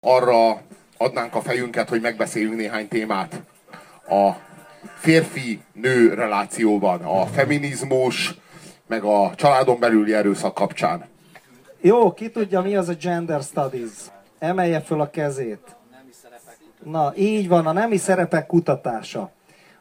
arra adnánk a fejünket, hogy megbeszéljünk néhány témát a férfi-nő relációban, a feminizmus, meg a családon belüli erőszak kapcsán. Jó, ki tudja, mi az a gender studies? Emelje föl a kezét. Na, így van, a nemi szerepek kutatása.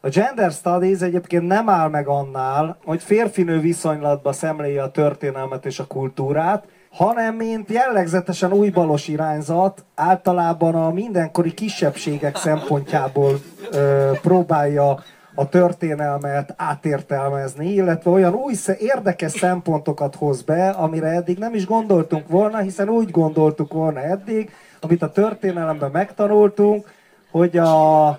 A gender studies egyébként nem áll meg annál, hogy férfinő viszonylatba szemléje a történelmet és a kultúrát, hanem mint jellegzetesen újbalos irányzat általában a mindenkori kisebbségek szempontjából ö, próbálja a történelmet átértelmezni, illetve olyan új, érdekes szempontokat hoz be, amire eddig nem is gondoltunk volna, hiszen úgy gondoltuk volna eddig, amit a történelemben megtanultunk, hogy a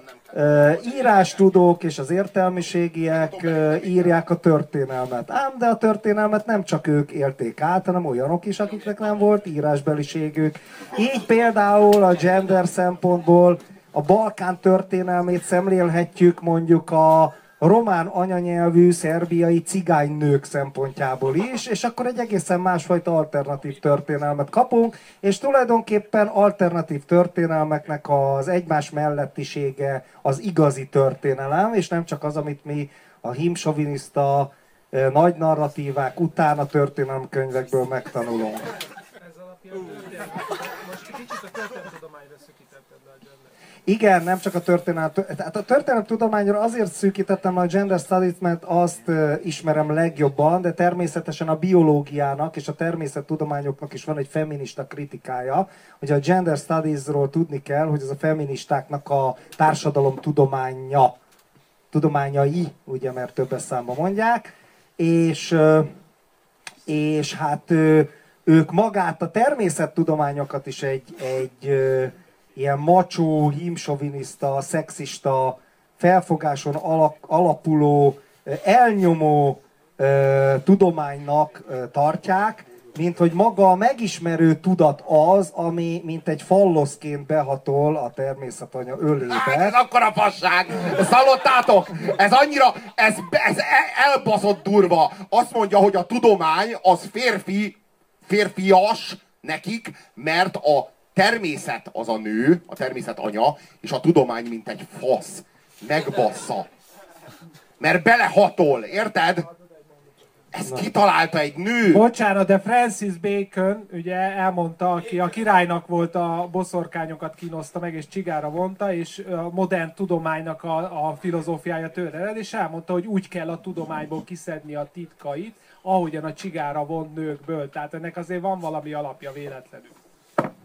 írástudók és az értelmiségiek írják a történelmet. Ám de a történelmet nem csak ők élték át, hanem olyanok is, akiknek nem volt írásbeliségük. Így például a gender szempontból a Balkán történelmét szemlélhetjük mondjuk a román anyanyelvű szerbiai cigánynők szempontjából is, és akkor egy egészen másfajta alternatív történelmet kapunk, és tulajdonképpen alternatív történelmeknek az egymás mellettisége az igazi történelem, és nem csak az, amit mi a himsoviniszta eh, nagy narratívák után a történelemkönyvekből megtanulunk. Ez alapján most kicsit a történelemtudományra szükítetted le a igen, nem csak a történelem, tehát a történelem tudományra azért szűkítettem a gender studies, mert azt ismerem legjobban, de természetesen a biológiának és a természettudományoknak is van egy feminista kritikája, hogy a gender studiesról tudni kell, hogy ez a feministáknak a társadalom tudománya, tudományai, ugye, mert többes számba mondják, és, és hát ők magát a természettudományokat is egy, egy ilyen macsó, hímsoviniszta, szexista, felfogáson alapuló, elnyomó tudománynak tartják, mint hogy maga a megismerő tudat az, ami mint egy falloszként behatol a természetanya ölébe. Hát ez akkora fasság! Ezt hallottátok? Ez annyira, ez, ez elbaszott durva. Azt mondja, hogy a tudomány az férfi, férfias nekik, mert a természet az a nő, a természet anya, és a tudomány mint egy fasz. Megbassza. Mert belehatol, érted? Ezt kitalálta egy nő. Bocsánat, de Francis Bacon ugye elmondta, aki a királynak volt a boszorkányokat kínoszta meg, és csigára vonta, és a modern tudománynak a, a filozófiája tőle ered, és elmondta, hogy úgy kell a tudományból kiszedni a titkait, ahogyan a csigára vont nőkből. Tehát ennek azért van valami alapja véletlenül.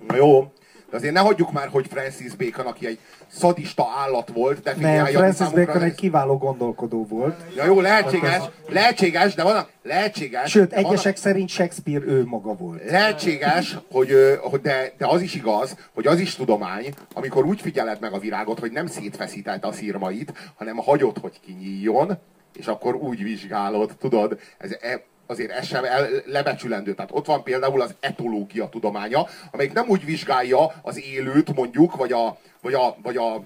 Na jó, de azért ne hagyjuk már, hogy Francis Bacon, aki egy szadista állat volt, definiálja. Nem, Francis Bacon egy kiváló gondolkodó volt. Ja jó, lehetséges, lehetséges, de van lehetséges. Sőt, egyesek szerint Shakespeare ő maga volt. Lehetséges, hogy, hogy de, de az is igaz, hogy az is tudomány, amikor úgy figyeled meg a virágot, hogy nem szétfeszített a szírmait, hanem hagyod, hogy kinyíljon, és akkor úgy vizsgálod, tudod, ez, e, azért ez sem el, lebecsülendő. Tehát ott van például az etológia tudománya, amelyik nem úgy vizsgálja az élőt mondjuk, vagy a, vagy a, vagy a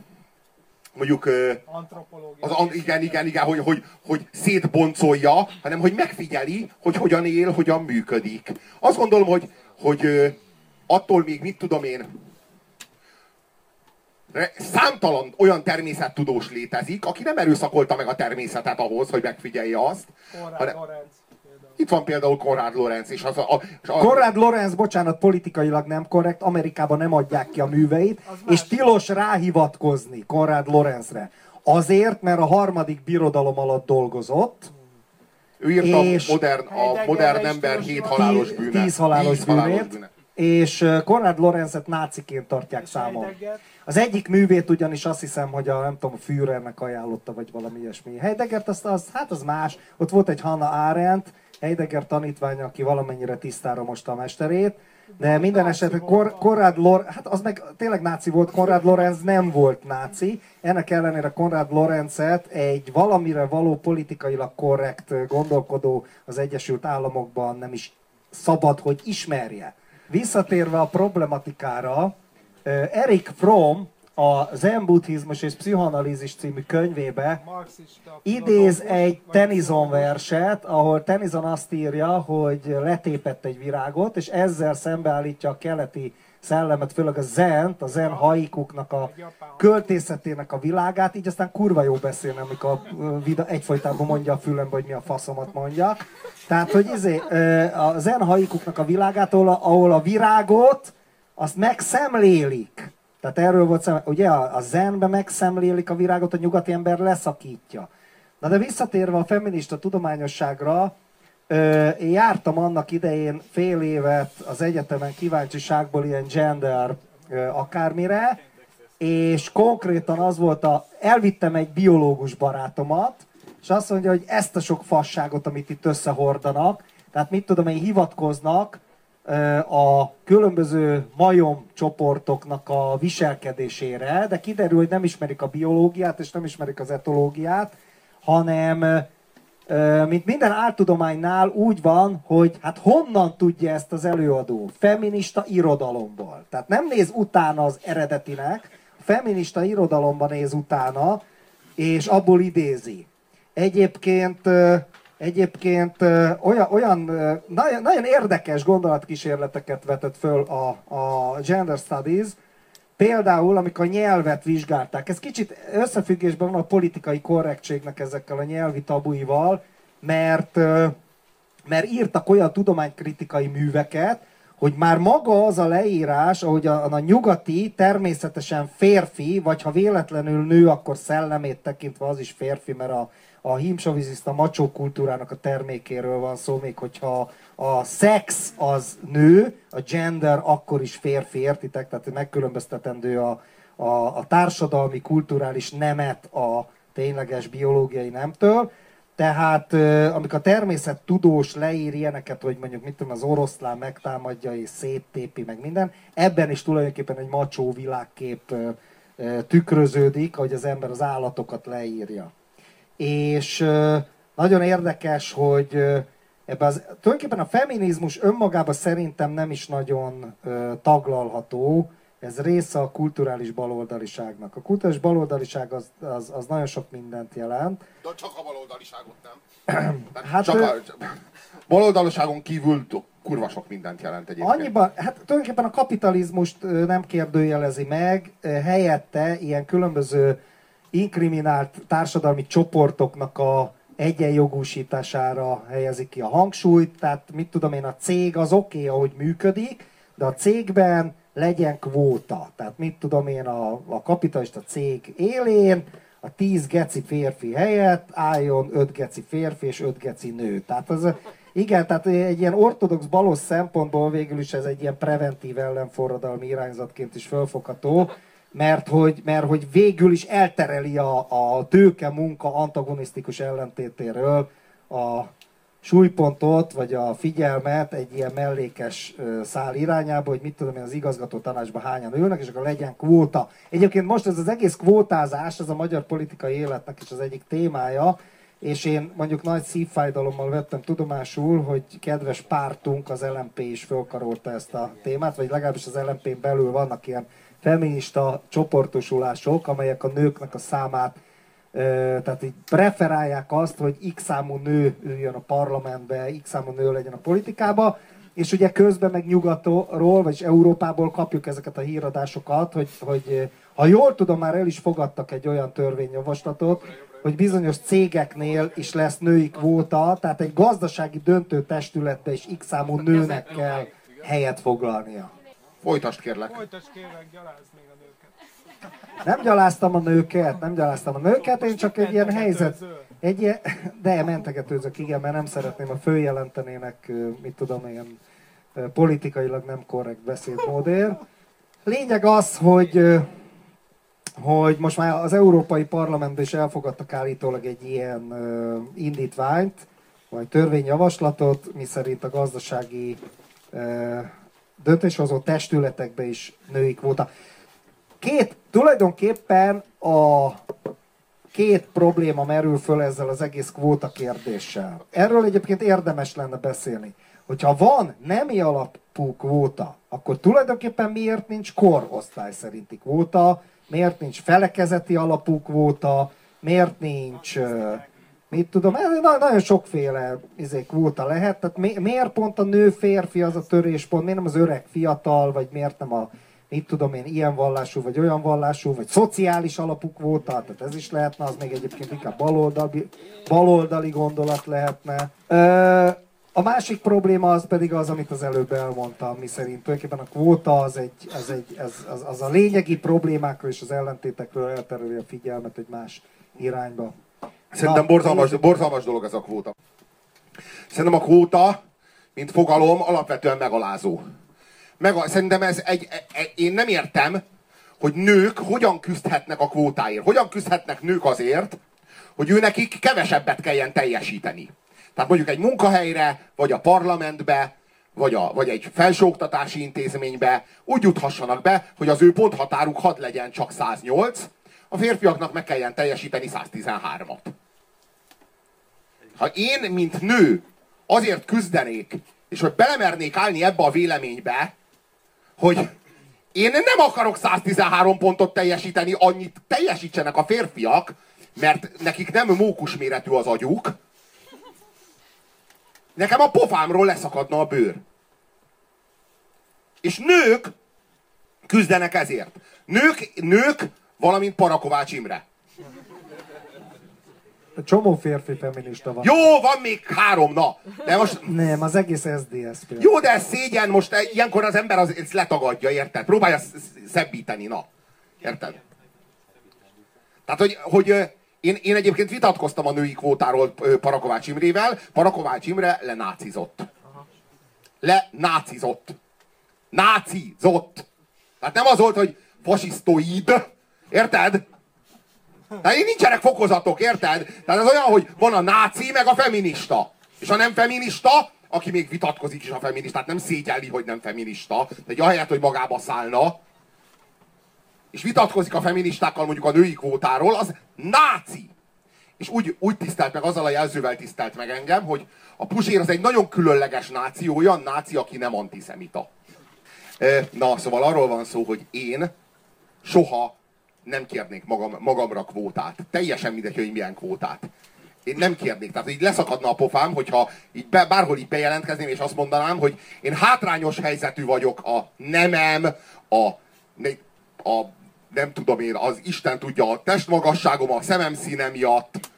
mondjuk az, igen, igen, igen, hogy, hogy, hogy szétboncolja, hanem hogy megfigyeli, hogy hogyan él, hogyan működik. Azt gondolom, hogy, hogy attól még, mit tudom én, számtalan olyan természettudós létezik, aki nem erőszakolta meg a természetet ahhoz, hogy megfigyelje azt. Konrad hanem, Lorenz. Itt van például Konrad Lorenz is. Az a, a, a... Konrad Lorenz, bocsánat, politikailag nem korrekt, Amerikában nem adják ki a műveit, és tilos ráhivatkozni Konrad Lorenzre. Azért, mert a harmadik birodalom alatt dolgozott, ő írta és a modern, a modern ember hét halálos bűnet. Tíz halálos, tíz halálos bűnet. És Konrad Lorenzet náciként tartják és számon. Az egyik művét ugyanis azt hiszem, hogy a, nem tudom, a Führernek ajánlotta, vagy valami ilyesmi. Heideggert, az, az, hát az más. Ott volt egy Hannah Arendt, Heidegger tanítványa, aki valamennyire tisztára most a mesterét, de minden esetre Kor, Konrad Lor, hát az meg tényleg náci volt, Konrad Lorenz nem volt náci, ennek ellenére Konrad Lorenzet egy valamire való politikailag korrekt gondolkodó az Egyesült Államokban nem is szabad, hogy ismerje. Visszatérve a problematikára, Erik Fromm a Zen buddhizmus és pszichoanalízis című könyvébe idéz egy Tennyson verset, ahol Tennyson azt írja, hogy letépett egy virágot, és ezzel szembeállítja a keleti szellemet, főleg a zent, a zen haikuknak a költészetének a világát, így aztán kurva jó beszélni, amikor vida egyfolytában mondja a fülembe, hogy mi a faszomat mondjak. Tehát, hogy izé, a zen haikuknak a világát, ahol a, ahol a virágot, azt megszemlélik. Tehát erről volt szem, ugye a, a zenbe megszemlélik a virágot, a nyugati ember leszakítja. Na de visszatérve a feminista tudományosságra, én jártam annak idején fél évet az egyetemen kíváncsiságból ilyen gender akármire, és konkrétan az volt a, elvittem egy biológus barátomat, és azt mondja, hogy ezt a sok fasságot, amit itt összehordanak, tehát mit tudom én, hivatkoznak a különböző majom csoportoknak a viselkedésére, de kiderül, hogy nem ismerik a biológiát, és nem ismerik az etológiát, hanem mint minden áltudománynál úgy van, hogy hát honnan tudja ezt az előadó? Feminista irodalomból. Tehát nem néz utána az eredetinek, feminista irodalomban néz utána, és abból idézi. Egyébként Egyébként olyan, olyan nagyon, nagyon érdekes gondolatkísérleteket vetett föl a, a Gender Studies, Például, amikor a nyelvet vizsgálták, ez kicsit összefüggésben van a politikai korrektségnek ezekkel a nyelvi tabuival, mert, mert írtak olyan tudománykritikai műveket, hogy már maga az a leírás, ahogy a, a nyugati természetesen férfi, vagy ha véletlenül nő, akkor szellemét tekintve az is férfi, mert a, a hímsoviziszta macsó kultúrának a termékéről van szó, még hogyha a szex az nő, a gender akkor is férfi, értitek? Tehát megkülönböztetendő a, a, a társadalmi, kulturális nemet a tényleges biológiai nemtől. Tehát amikor a természet tudós leír ilyeneket, hogy mondjuk mit tudom, az oroszlán megtámadja és széttépi meg minden, ebben is tulajdonképpen egy macsó világkép tükröződik, hogy az ember az állatokat leírja. És nagyon érdekes, hogy ebbe az, tulajdonképpen a feminizmus önmagában szerintem nem is nagyon taglalható, ez része a kulturális baloldaliságnak. A kulturális baloldaliság az, az, az nagyon sok mindent jelent. De csak a baloldaliságot nem. hát csak a, baloldaliságon kívül kurva sok mindent jelent egyébként. Annyiban, hát tulajdonképpen a kapitalizmust nem kérdőjelezi meg, helyette ilyen különböző inkriminált társadalmi csoportoknak a egyenjogúsítására helyezik ki a hangsúlyt, tehát mit tudom én, a cég az oké, okay, ahogy működik, de a cégben legyen kvóta. Tehát mit tudom én, a, a kapitalista cég élén a 10 geci férfi helyett álljon 5 geci férfi és 5 geci nő. Tehát az, igen, tehát egy ilyen ortodox balos szempontból végül is ez egy ilyen preventív ellenforradalmi irányzatként is felfogható, mert hogy, mert hogy végül is eltereli a, a tőke munka antagonisztikus ellentétéről a súlypontot, vagy a figyelmet egy ilyen mellékes szál irányába, hogy mit tudom én, az igazgató tanácsban hányan ülnek, és akkor legyen kvóta. Egyébként most ez az egész kvótázás, ez a magyar politikai életnek is az egyik témája, és én mondjuk nagy szívfájdalommal vettem tudomásul, hogy kedves pártunk, az LMP is fölkarolta ezt a témát, vagy legalábbis az LMP-n belül vannak ilyen feminista csoportosulások, amelyek a nőknek a számát tehát így preferálják azt, hogy x számú nő üljön a parlamentbe, x számú nő legyen a politikába, és ugye közben meg nyugatról, vagy Európából kapjuk ezeket a híradásokat, hogy, hogy ha jól tudom, már el is fogadtak egy olyan törvényjavaslatot, hogy bizonyos cégeknél is lesz női kvóta, tehát egy gazdasági döntő testületbe is x számú nőnek kell helyet foglalnia. Folytasd kérlek. Folytasd kérlek, gyalázd még a nőket. Nem gyaláztam a nőket, nem gyaláztam a nőket, én csak egy ilyen helyzet, egy ilyen, de mentegetőzök, igen, mert nem szeretném, a följelentenének, mit tudom én, politikailag nem korrekt beszédmódért. Lényeg az, hogy hogy most már az Európai Parlamentben is elfogadtak állítólag egy ilyen indítványt, vagy törvényjavaslatot, miszerint a gazdasági döntéshozó testületekbe is női kvóta. Két, tulajdonképpen a két probléma merül föl ezzel az egész kvóta kérdéssel. Erről egyébként érdemes lenne beszélni. Hogyha van nemi alapú kvóta, akkor tulajdonképpen miért nincs korosztály szerinti kvóta, miért nincs felekezeti alapú kvóta, miért nincs mit tudom, ez nagyon sokféle izé, kvóta lehet, tehát mi, miért pont a nő-férfi az a töréspont, miért nem az öreg fiatal, vagy miért nem a mit tudom én, ilyen vallású, vagy olyan vallású, vagy szociális alapú kvóta, tehát ez is lehetne, az még egyébként inkább baloldali, baloldali gondolat lehetne. Ö, a másik probléma az pedig az, amit az előbb elmondtam, mi szerint tulajdonképpen a kvóta az, egy, az, egy, az, az, az a lényegi problémákról és az ellentétekről eltereli a figyelmet egy más irányba. Szerintem borzalmas, borzalmas dolog ez a kvóta. Szerintem a kvóta, mint fogalom, alapvetően megalázó. Meg, szerintem ez egy, egy, egy, én nem értem, hogy nők hogyan küzdhetnek a kvótáért. Hogyan küzdhetnek nők azért, hogy ő nekik kevesebbet kelljen teljesíteni. Tehát mondjuk egy munkahelyre, vagy a parlamentbe, vagy, a, vagy egy felsőoktatási intézménybe úgy juthassanak be, hogy az ő ponthatáruk had legyen csak 108, a férfiaknak meg kelljen teljesíteni 113-at. Ha én, mint nő, azért küzdenék, és hogy belemernék állni ebbe a véleménybe, hogy én nem akarok 113 pontot teljesíteni, annyit teljesítsenek a férfiak, mert nekik nem mókus méretű az agyuk. Nekem a pofámról leszakadna a bőr. És nők küzdenek ezért. Nők, nők valamint Parakovács Imre. Csomó férfi feminista van. Jó, van még három, na. De most... Nem, az egész SZDSZ. Jó, de ez szégyen, most e- ilyenkor az ember az, ezt letagadja, érted? Próbálja szebbíteni, na. Érted? Tehát, hogy, hogy én, én egyébként vitatkoztam a női kvótáról Parakovács Imrével. Parakovács Imre lenácizott. Lenácizott. Nácizott. Tehát nem az volt, hogy fasisztoid. Érted? Tehát nincsenek fokozatok, érted? Tehát ez olyan, hogy van a náci, meg a feminista. És a nem feminista, aki még vitatkozik is a feministát, nem szégyelli, hogy nem feminista, de ahelyett, hogy magába szállna, és vitatkozik a feministákkal mondjuk a női kvótáról, az náci. És úgy, úgy tisztelt meg, azzal a jelzővel tisztelt meg engem, hogy a Puzsér az egy nagyon különleges náci, olyan náci, aki nem antiszemita. Na, szóval arról van szó, hogy én soha nem kérnék magam, magamra kvótát. Teljesen mindegy, hogy milyen kvótát. Én nem kérnék. Tehát így leszakadna a pofám, hogyha így be, bárhol így bejelentkezném, és azt mondanám, hogy én hátrányos helyzetű vagyok a nemem, a, a nem tudom én, az Isten tudja, a testmagasságom, a szemem színe miatt.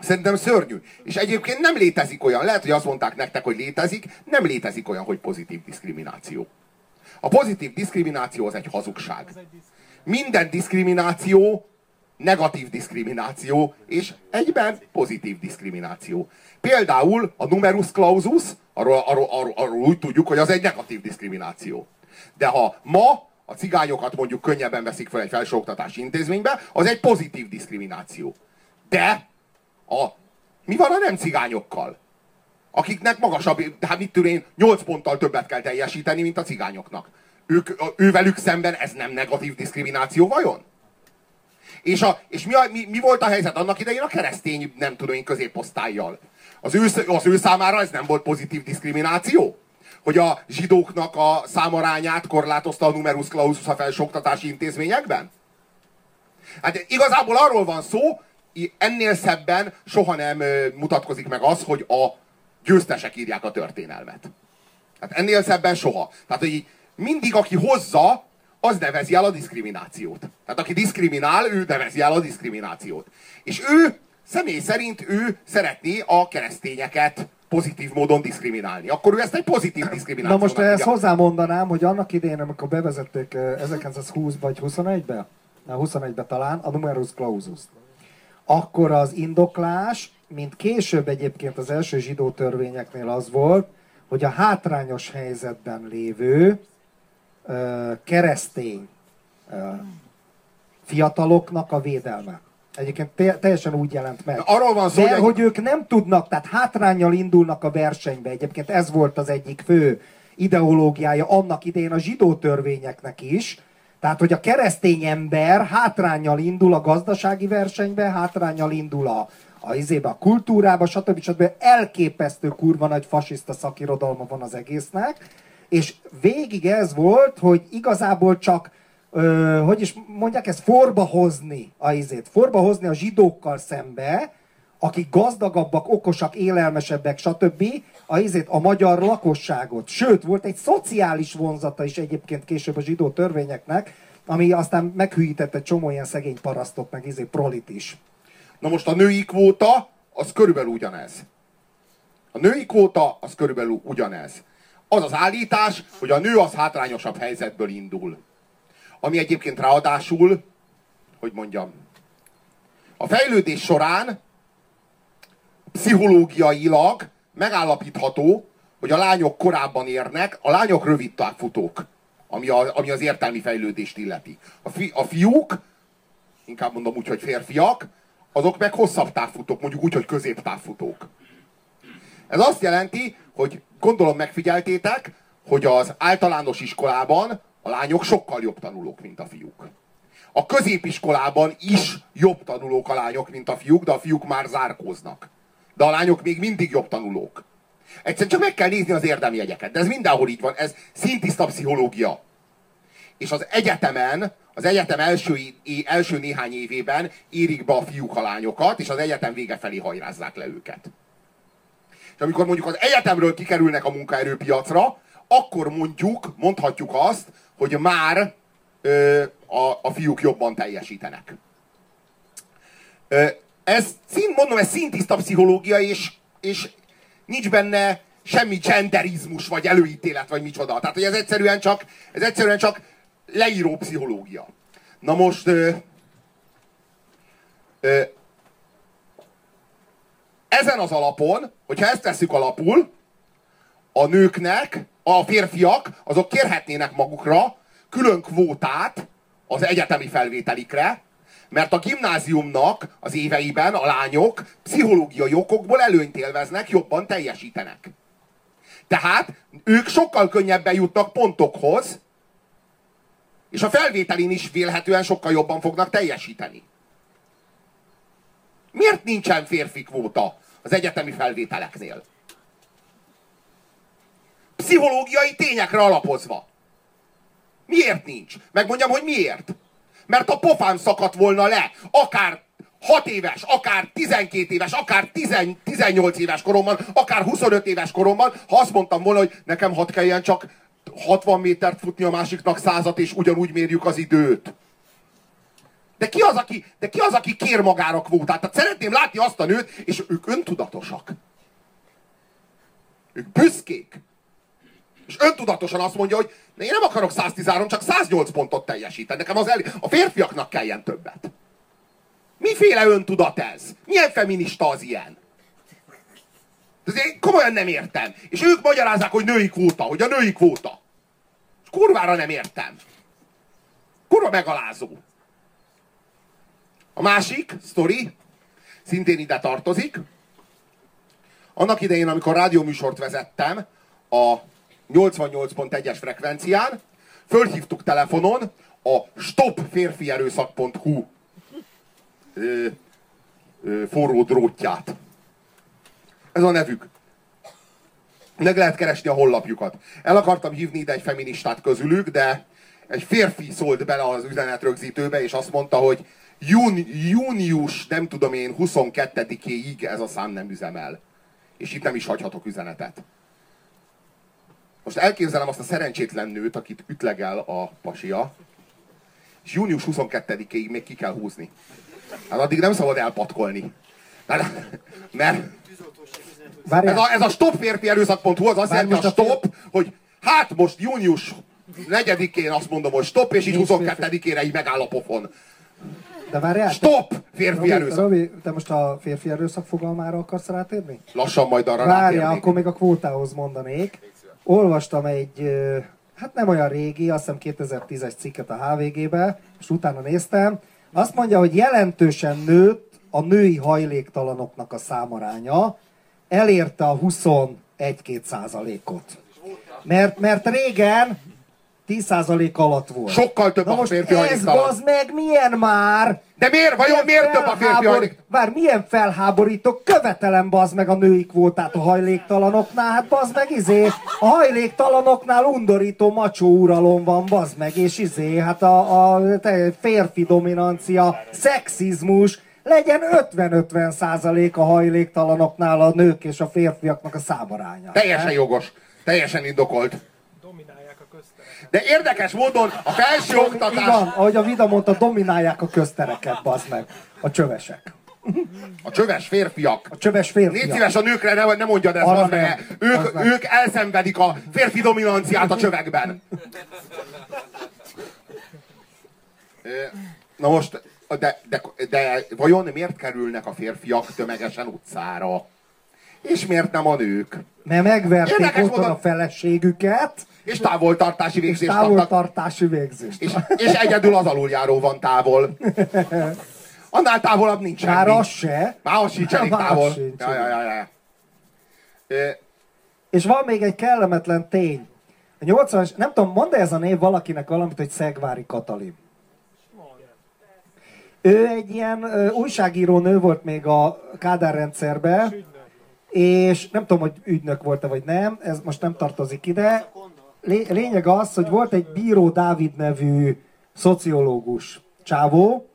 Szerintem szörnyű. És egyébként nem létezik olyan, lehet, hogy azt mondták nektek, hogy létezik, nem létezik olyan, hogy pozitív diszkrimináció. A pozitív diszkrimináció az egy hazugság. Minden diszkrimináció negatív diszkrimináció, és egyben pozitív diszkrimináció. Például a numerus clausus, arról, arról, arról, arról úgy tudjuk, hogy az egy negatív diszkrimináció. De ha ma a cigányokat mondjuk könnyebben veszik fel egy felsőoktatási intézménybe, az egy pozitív diszkrimináció. De a, mi van a nem cigányokkal? Akiknek magasabb, hát mit tudom én, 8 ponttal többet kell teljesíteni, mint a cigányoknak. Ők, ővelük szemben ez nem negatív diszkrimináció vajon? És, a, és mi, a, mi, mi volt a helyzet annak idején a keresztény, nem tudom én, középosztályjal? Az ő, az ő számára ez nem volt pozitív diszkrimináció? Hogy a zsidóknak a számarányát korlátozta a numerus clausus a felsőoktatási intézményekben? Hát igazából arról van szó, ennél szebben soha nem mutatkozik meg az, hogy a győztesek írják a történelmet. Hát ennél szebben soha. Tehát, hogy mindig aki hozza, az nevezi el a diszkriminációt. Tehát aki diszkriminál, ő nevezi el a diszkriminációt. És ő személy szerint ő szeretné a keresztényeket pozitív módon diszkriminálni. Akkor ő ezt egy pozitív diszkriminációt. Na most ezt hozzámondanám, hogy annak idején, amikor bevezették 1920 vagy 21-be, 21-be talán, a numerus clausus akkor az indoklás mint később egyébként az első zsidó törvényeknél az volt, hogy a hátrányos helyzetben lévő ö, keresztény ö, fiataloknak a védelme. Egyébként te, teljesen úgy jelent meg. Arról van szó, De, hogy, hogy ők nem tudnak, tehát hátrányjal indulnak a versenybe. Egyébként ez volt az egyik fő ideológiája annak idején a zsidó törvényeknek is, tehát, hogy a keresztény ember hátrányjal indul a gazdasági versenybe, hátrányjal indul a, a izébe, a kultúrába, stb. stb. elképesztő kurva nagy fasiszta szakirodalma van az egésznek, és végig ez volt, hogy igazából csak ö, hogy is mondják ezt, forbahozni a izét, forbahozni a zsidókkal szembe, akik gazdagabbak, okosak, élelmesebbek, stb. a izét, a magyar lakosságot. Sőt, volt egy szociális vonzata is egyébként később a zsidó törvényeknek, ami aztán meghűített egy csomó ilyen szegény parasztot, meg izé prolit is. Na most a női kvóta, az körülbelül ugyanez. A női kvóta, az körülbelül ugyanez. Az az állítás, hogy a nő az hátrányosabb helyzetből indul. Ami egyébként ráadásul, hogy mondjam, a fejlődés során pszichológiailag megállapítható, hogy a lányok korábban érnek, a lányok rövid távfutók, ami, a, ami az értelmi fejlődést illeti. A, fi, a fiúk, inkább mondom úgy, hogy férfiak, azok meg hosszabb távfutók, mondjuk úgy, hogy középtávfutók. Ez azt jelenti, hogy gondolom megfigyeltétek, hogy az általános iskolában a lányok sokkal jobb tanulók, mint a fiúk. A középiskolában is jobb tanulók a lányok, mint a fiúk, de a fiúk már zárkóznak. De a lányok még mindig jobb tanulók. Egyszerűen csak meg kell nézni az érdemjegyeket. De ez mindenhol így van. Ez szintiszta pszichológia. És az egyetemen, az egyetem első, első néhány évében érik be a fiúk a lányokat, és az egyetem vége felé hajrázzák le őket. És amikor mondjuk az egyetemről kikerülnek a munkaerőpiacra, akkor mondjuk, mondhatjuk azt, hogy már ö, a, a fiúk jobban teljesítenek. Ö, ez, szint, mondom, ez szintiszta pszichológia, és, és nincs benne semmi genderizmus, vagy előítélet, vagy micsoda. Tehát, hogy ez egyszerűen csak, ez egyszerűen csak leíró pszichológia. Na most, ö, ö, ezen az alapon, hogyha ezt tesszük alapul, a nőknek, a férfiak, azok kérhetnének magukra külön kvótát az egyetemi felvételikre, mert a gimnáziumnak az éveiben a lányok pszichológiai okokból előnyt élveznek, jobban teljesítenek. Tehát ők sokkal könnyebben jutnak pontokhoz, és a felvételin is vélhetően sokkal jobban fognak teljesíteni. Miért nincsen férfi kvóta az egyetemi felvételeknél? Pszichológiai tényekre alapozva. Miért nincs? Megmondjam, hogy miért. Mert a pofám szakadt volna le, akár 6 éves, akár 12 éves, akár 10, 18 éves koromban, akár 25 éves koromban, ha azt mondtam volna, hogy nekem hat kelljen csak 60 métert futni a másiknak százat, és ugyanúgy mérjük az időt. De ki az, aki, de ki az, aki kér magára kvótát? Tehát szeretném látni azt a nőt, és ők öntudatosak. Ők büszkék. És öntudatosan azt mondja, hogy én nem akarok 113, csak 108 pontot teljesíteni. Nekem az el... a férfiaknak kelljen többet. Miféle öntudat ez? Milyen feminista az ilyen? Én komolyan nem értem. És ők magyarázzák, hogy női kvóta, hogy a női kvóta. És kurvára nem értem. Kurva megalázó. A másik sztori, szintén ide tartozik. Annak idején, amikor rádióműsort vezettem, a 88.1-es frekvencián, fölhívtuk telefonon a stopférfierőszak.hu ö, ö, forró drótját. Ez a nevük. Meg lehet keresni a honlapjukat. El akartam hívni ide egy feministát közülük, de egy férfi szólt bele az üzenetrögzítőbe, és azt mondta, hogy júni, június, nem tudom én, 22-éig ez a szám nem üzemel. És itt nem is hagyhatok üzenetet. Most elképzelem azt a szerencsétlen nőt, akit ütlegel a pasia, és június 22-ig még ki kell húzni. Hát addig nem szabad elpatkolni. Mert, mert ez a, ez a stopférfierőszak.hu az azt jelenti a stop, hogy hát most június 4-én azt mondom, hogy stop, és így 22-ére így megáll a pofon. De várjál, Stop! Férfi Robi, erőszak. Robi, te most a férfi erőszak fogalmára akarsz rátérni? Lassan majd arra Várjál, akkor még a kvótához mondanék. Olvastam egy, hát nem olyan régi, azt hiszem 2010-es cikket a HVG-be, és utána néztem. Azt mondja, hogy jelentősen nőtt a női hajléktalanoknak a számaránya, elérte a 21-2 százalékot. Mert, mert régen 10% alatt volt. Sokkal több Na a most férfi ez hajléktalan. az meg milyen már? De miért? Vajon miért több a férfi felhábor- hajlék? Bár milyen felháborító, követelem bazd meg a női kvótát a hajléktalanoknál, hát bazd meg izé, a hajléktalanoknál undorító macsó uralom van, bazd meg, és izé, hát a, a férfi dominancia, szexizmus, legyen 50-50 százalék a hajléktalanoknál a nők és a férfiaknak a számaránya. Teljesen jogos. Teljesen indokolt. Dominálják a köztereket. De érdekes módon a felső oktatás, van, ahogy a Vida mondta, dominálják a köztereket, bazd meg. A csövesek. a csöves férfiak. A csöves Légy férfiak. szíves a nőkre, ne, ne mondjad ezt, meg. nem. Ők, Az nem. ők elszenvedik a férfi dominanciát a csövekben. Na most, de, de, de vajon miért kerülnek a férfiak tömegesen utcára? És miért nem a nők? Mert megverték Érdekes otthon módon- a feleségüket, És távoltartási és végzést kaptak. távoltartási végzést. És, és egyedül az aluljáró van távol. Annál távolabb nincs Már semmi. az se. Már az sincs elég távol. sincs, Ja, ja, ja, ja. Ö, És van még egy kellemetlen tény. A 80 nem tudom, mondd ez a név valakinek valamit, hogy Szegvári Katalin. Ő egy ilyen újságíró nő volt még a Kádár rendszerben, és nem tudom, hogy ügynök volt-e vagy nem, ez most nem tartozik ide. Lé- lényeg az, hogy volt egy Bíró Dávid nevű szociológus csávó,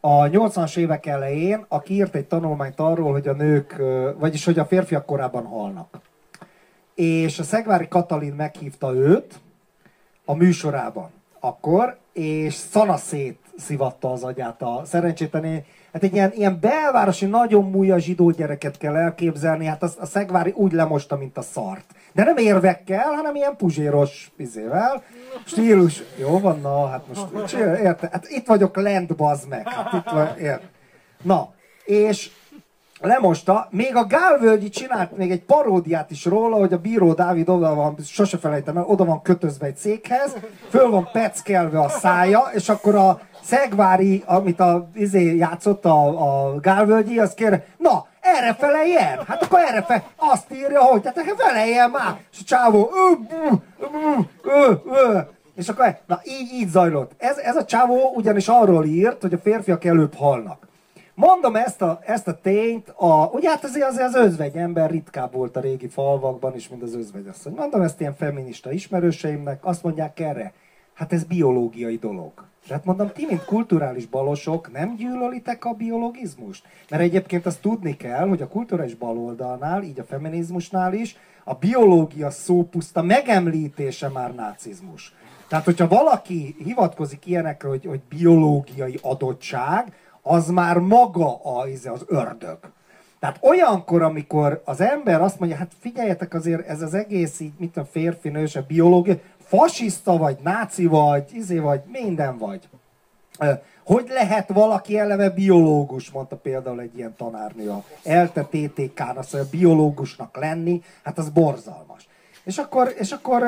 a 80-as évek elején, aki írt egy tanulmányt arról, hogy a nők, vagyis hogy a férfiak korábban halnak. És a Szegvári Katalin meghívta őt a műsorában akkor, és szanaszét szivatta az agyát a szerencsétlen. Hát egy ilyen, ilyen belvárosi, nagyon múlja zsidó gyereket kell elképzelni, hát az, a Szegvári úgy lemosta, mint a szart. De nem érvekkel, hanem ilyen puzséros izével. Stílus, jó van, na, hát most érte, hát itt vagyok lent, bazd meg. Hát itt van, ért. Na, és lemosta, még a Gálvölgyi csinált még egy paródiát is róla, hogy a bíró Dávid oda van, sose felejtem el, oda van kötözve egy székhez, föl van peckelve a szája, és akkor a Szegvári, amit a izé játszott a, a Gálvölgyi, az kér, na, erre feleljen! Hát akkor erre fel, azt írja, hogy tehát feleljen már! És a csávó, ö, ö, ö. És akkor, na így, így zajlott. Ez, ez a csávó ugyanis arról írt, hogy a férfiak előbb halnak. Mondom ezt a, ezt a tényt, a, ugye hát azért, azért az özvegy ember ritkább volt a régi falvakban is, mint az özvegy asszony. Mondom ezt ilyen feminista ismerőseimnek, azt mondják erre, hát ez biológiai dolog. Tehát mondom, ti, mint kulturális balosok, nem gyűlölitek a biologizmust? Mert egyébként azt tudni kell, hogy a kulturális baloldalnál, így a feminizmusnál is, a biológia szó puszta megemlítése már nácizmus. Tehát, hogyha valaki hivatkozik ilyenekre, hogy, hogy biológiai adottság, az már maga az, az ördög. Tehát olyankor, amikor az ember azt mondja, hát figyeljetek azért, ez az egész így, mit a férfi, nő, se biológia, fasiszta vagy, náci vagy, izé vagy, minden vagy. Hogy lehet valaki eleve biológus, mondta például egy ilyen tanárnő a ELTE TTK-n, azt mondja, biológusnak lenni, hát az borzalmas. És akkor, és akkor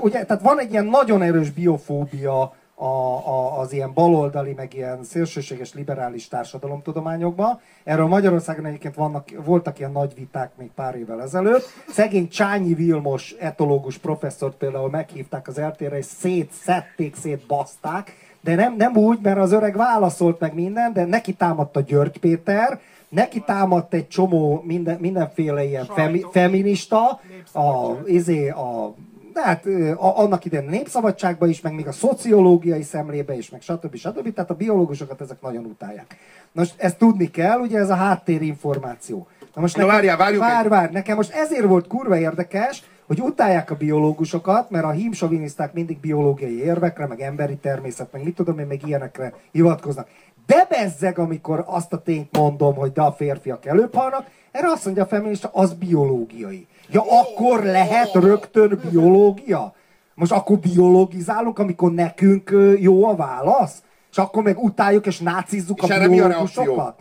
ugye, tehát van egy ilyen nagyon erős biofóbia a, a, az ilyen baloldali, meg ilyen szélsőséges liberális társadalomtudományokban. Erről Magyarországon egyébként vannak, voltak ilyen nagy viták még pár évvel ezelőtt. Szegény Csányi Vilmos etológus professzort például meghívták az eltére, és szétszették, szétbaszták, de nem, nem úgy, mert az öreg válaszolt meg minden, de neki támadta György Péter, neki támadt egy csomó minden, mindenféle ilyen femi, feminista, a, izé, a de hát a, annak idején népszabadságban is, meg még a szociológiai szemlébe is, meg stb. stb. Tehát a biológusokat ezek nagyon utálják. Most ezt tudni kell, ugye ez a háttérinformáció. Na most Na várjál, várjunk vár, vár, nekem most ezért volt kurva érdekes, hogy utálják a biológusokat, mert a hímsoviniszták mindig biológiai érvekre, meg emberi természet, meg mit tudom én, meg ilyenekre hivatkoznak. De bezzeg, amikor azt a tényt mondom, hogy de a férfiak előbb halnak, erre azt mondja a feminista, az biológiai. Ja, akkor lehet rögtön biológia? Most akkor biologizálunk, amikor nekünk jó a válasz? És akkor meg utáljuk és nácizzuk És a biológusokat?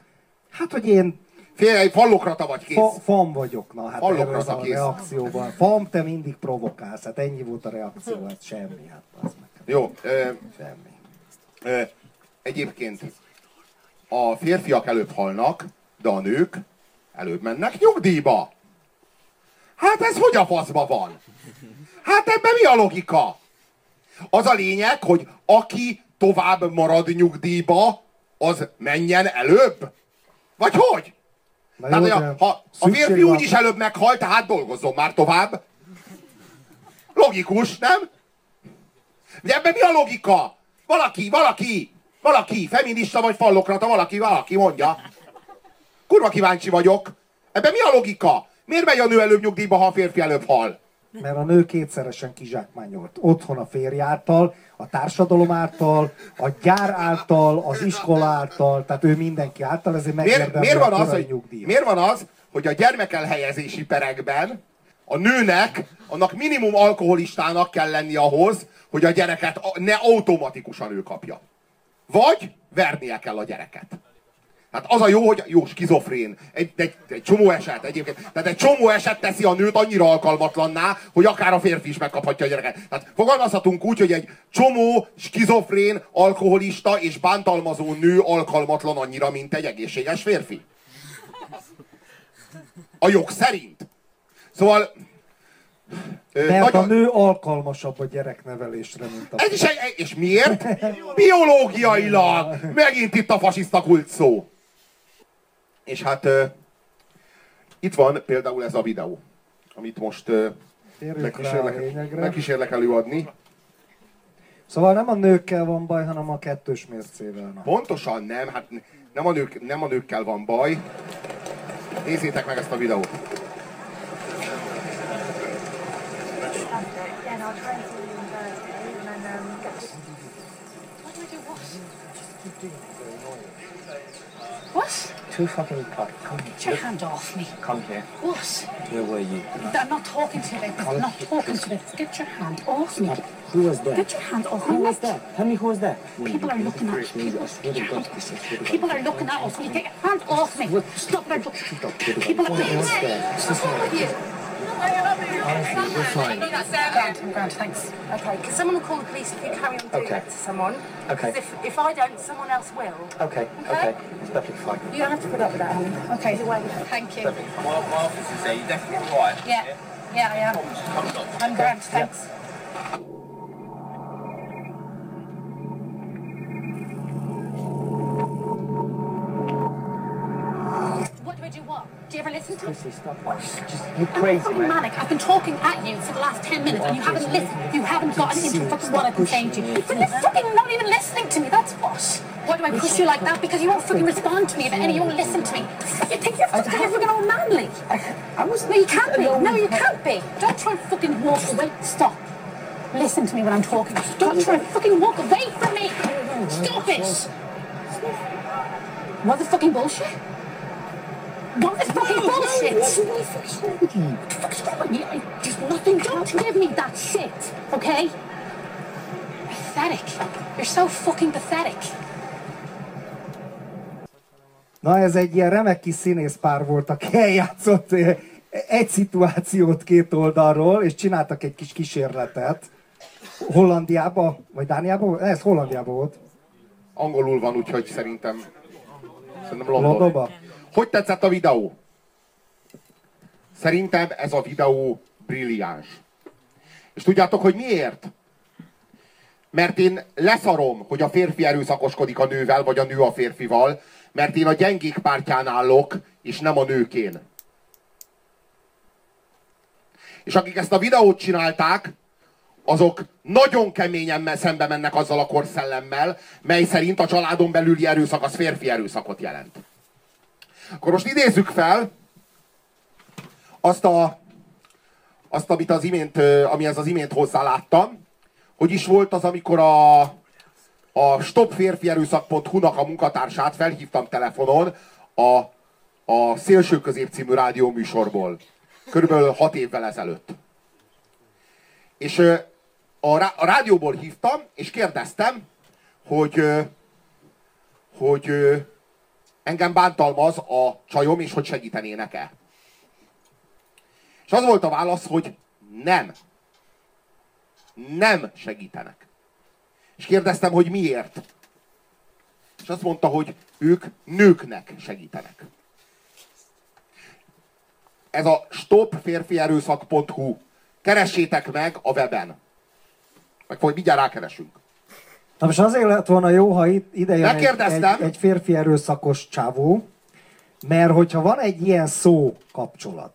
Hát, hogy én Fél egy fallokrata vagy kész. fa, fam vagyok, na hát rajta a kész. reakcióban. Fam, te mindig provokálsz, hát ennyi volt a reakció, hát semmi, hát az meg Jó, ö, semmi. ö, egyébként a férfiak előbb halnak, de a nők előbb mennek nyugdíjba. Hát ez hogy a faszba van? Hát ebben mi a logika? Az a lényeg, hogy aki tovább marad nyugdíjba, az menjen előbb? Vagy hogy? Na Tehát, jó, a, ha a férfi van- úgyis előbb meghal, tehát dolgozzon már tovább. Logikus, nem? De ebben mi a logika? Valaki, valaki, valaki, feminista vagy fallokrata, valaki, valaki mondja. Kurva kíváncsi vagyok. Ebben mi a logika? Miért megy a nő előbb nyugdíjba, ha a férfi előbb hal? Mert a nő kétszeresen kizsákmányolt. Otthon a férj által, a társadalom által, a gyár által, az iskola által, tehát ő mindenki által, ezért Miért, megérdemli miért, van a az, hogy, nyugdíjat. miért van az, hogy a gyermekelhelyezési perekben a nőnek, annak minimum alkoholistának kell lenni ahhoz, hogy a gyereket ne automatikusan ő kapja. Vagy vernie kell a gyereket. Hát az a jó, hogy jó, skizofrén. Egy, egy, egy csomó eset egyébként. Tehát egy csomó eset teszi a nőt annyira alkalmatlanná, hogy akár a férfi is megkaphatja a gyereket. Tehát fogalmazhatunk úgy, hogy egy csomó skizofrén, alkoholista és bántalmazó nő alkalmatlan annyira, mint egy egészséges férfi. A jog szerint. Szóval... Mert a nagyon- nő alkalmasabb a gyereknevelésre, mint a ez is egy, és miért? Biológiailag! Megint itt a fasiszta kult szó. És hát uh, itt van például ez a videó, amit most uh, a megkísérlek, megkísérlek előadni. Szóval nem a nőkkel van baj, hanem a kettős mércével. Na. Pontosan nem, hát nem a, nők, nem a nőkkel van baj. Nézzétek meg ezt a videót. What do I do? What? What? Too fucking cut. Come here. Get your hand off me. Come here. What? Where were you? I'm not talking to you like. I'm not talking to you. Get your hand off me. Who was there? Get your hand off Who was there? Tell me who was there. People are looking at people. I swear to God, I swear to God. People are looking at us. Get your hand off me? Stop. People are Who was there? What's wrong with you? Honestly, we're fine. Grant, Grant, thanks. Okay, can someone will call the police if you carry on doing Okay. that to someone? Okay. 'Cause If, if I don't, someone else will. Okay, okay. It's perfectly fine. You don't have to put up with that, Helen. Okay, either way. Thank you. Perfectly fine. My, my office is there. You're definitely all right. Yeah, yeah, I am. Come on. I'm Grant, thanks. Ever listen to? Chrissy, stop. Just, you're crazy, man. manic. I've been talking at you for the last 10 minutes and you haven't listened. You haven't gotten into fucking what I've been saying to you. But you're fucking not even listening to me, that's what. Why do I push you like that? Because you won't fucking respond to me and you won't listen to me. You think you're fucking, you're fucking all manly. I was No, you can't be. No, you can't be. Don't try and fucking walk away. Stop. Listen to me when I'm talking. Don't try and fucking walk away from me. Stop it. What the fucking bullshit? What the fucking bullshit? What the fuck's wrong with you? What the fuck's wrong with me? I just nothing. Don't give me that shit, okay? Pathetic. You're so fucking pathetic. Na ez egy ilyen remek kis színészpár volt, aki eljátszott eh, egy szituációt két oldalról, és csináltak egy kis kísérletet. Hollandiába, vagy Dániába? Ez Hollandiába volt. Angolul van, úgyhogy szerintem, szerintem London. Londonba. Hogy tetszett a videó? Szerintem ez a videó brilliáns. És tudjátok, hogy miért? Mert én leszarom, hogy a férfi erőszakoskodik a nővel, vagy a nő a férfival, mert én a gyengék pártján állok, és nem a nőkén. És akik ezt a videót csinálták, azok nagyon keményen szembe mennek azzal a korszellemmel, mely szerint a családon belüli erőszak az férfi erőszakot jelent. Akkor most idézzük fel azt, a, azt amit az imént, amihez az imént hozzáláttam, hogy is volt az, amikor a, a stopférfierőszak.hu-nak a munkatársát felhívtam telefonon a, a Szélső Közép című rádió műsorból. Körülbelül hat évvel ezelőtt. És a, a rádióból hívtam, és kérdeztem, hogy, hogy engem bántalmaz a csajom, és hogy segítenének-e. És az volt a válasz, hogy nem. Nem segítenek. És kérdeztem, hogy miért. És azt mondta, hogy ők nőknek segítenek. Ez a stopférfierőszak.hu. Keressétek meg a weben. Meg hogy mindjárt rákeresünk. Na most azért lett volna jó, ha itt ide jön egy, egy, egy férfi erőszakos csávó, mert hogyha van egy ilyen szó kapcsolat,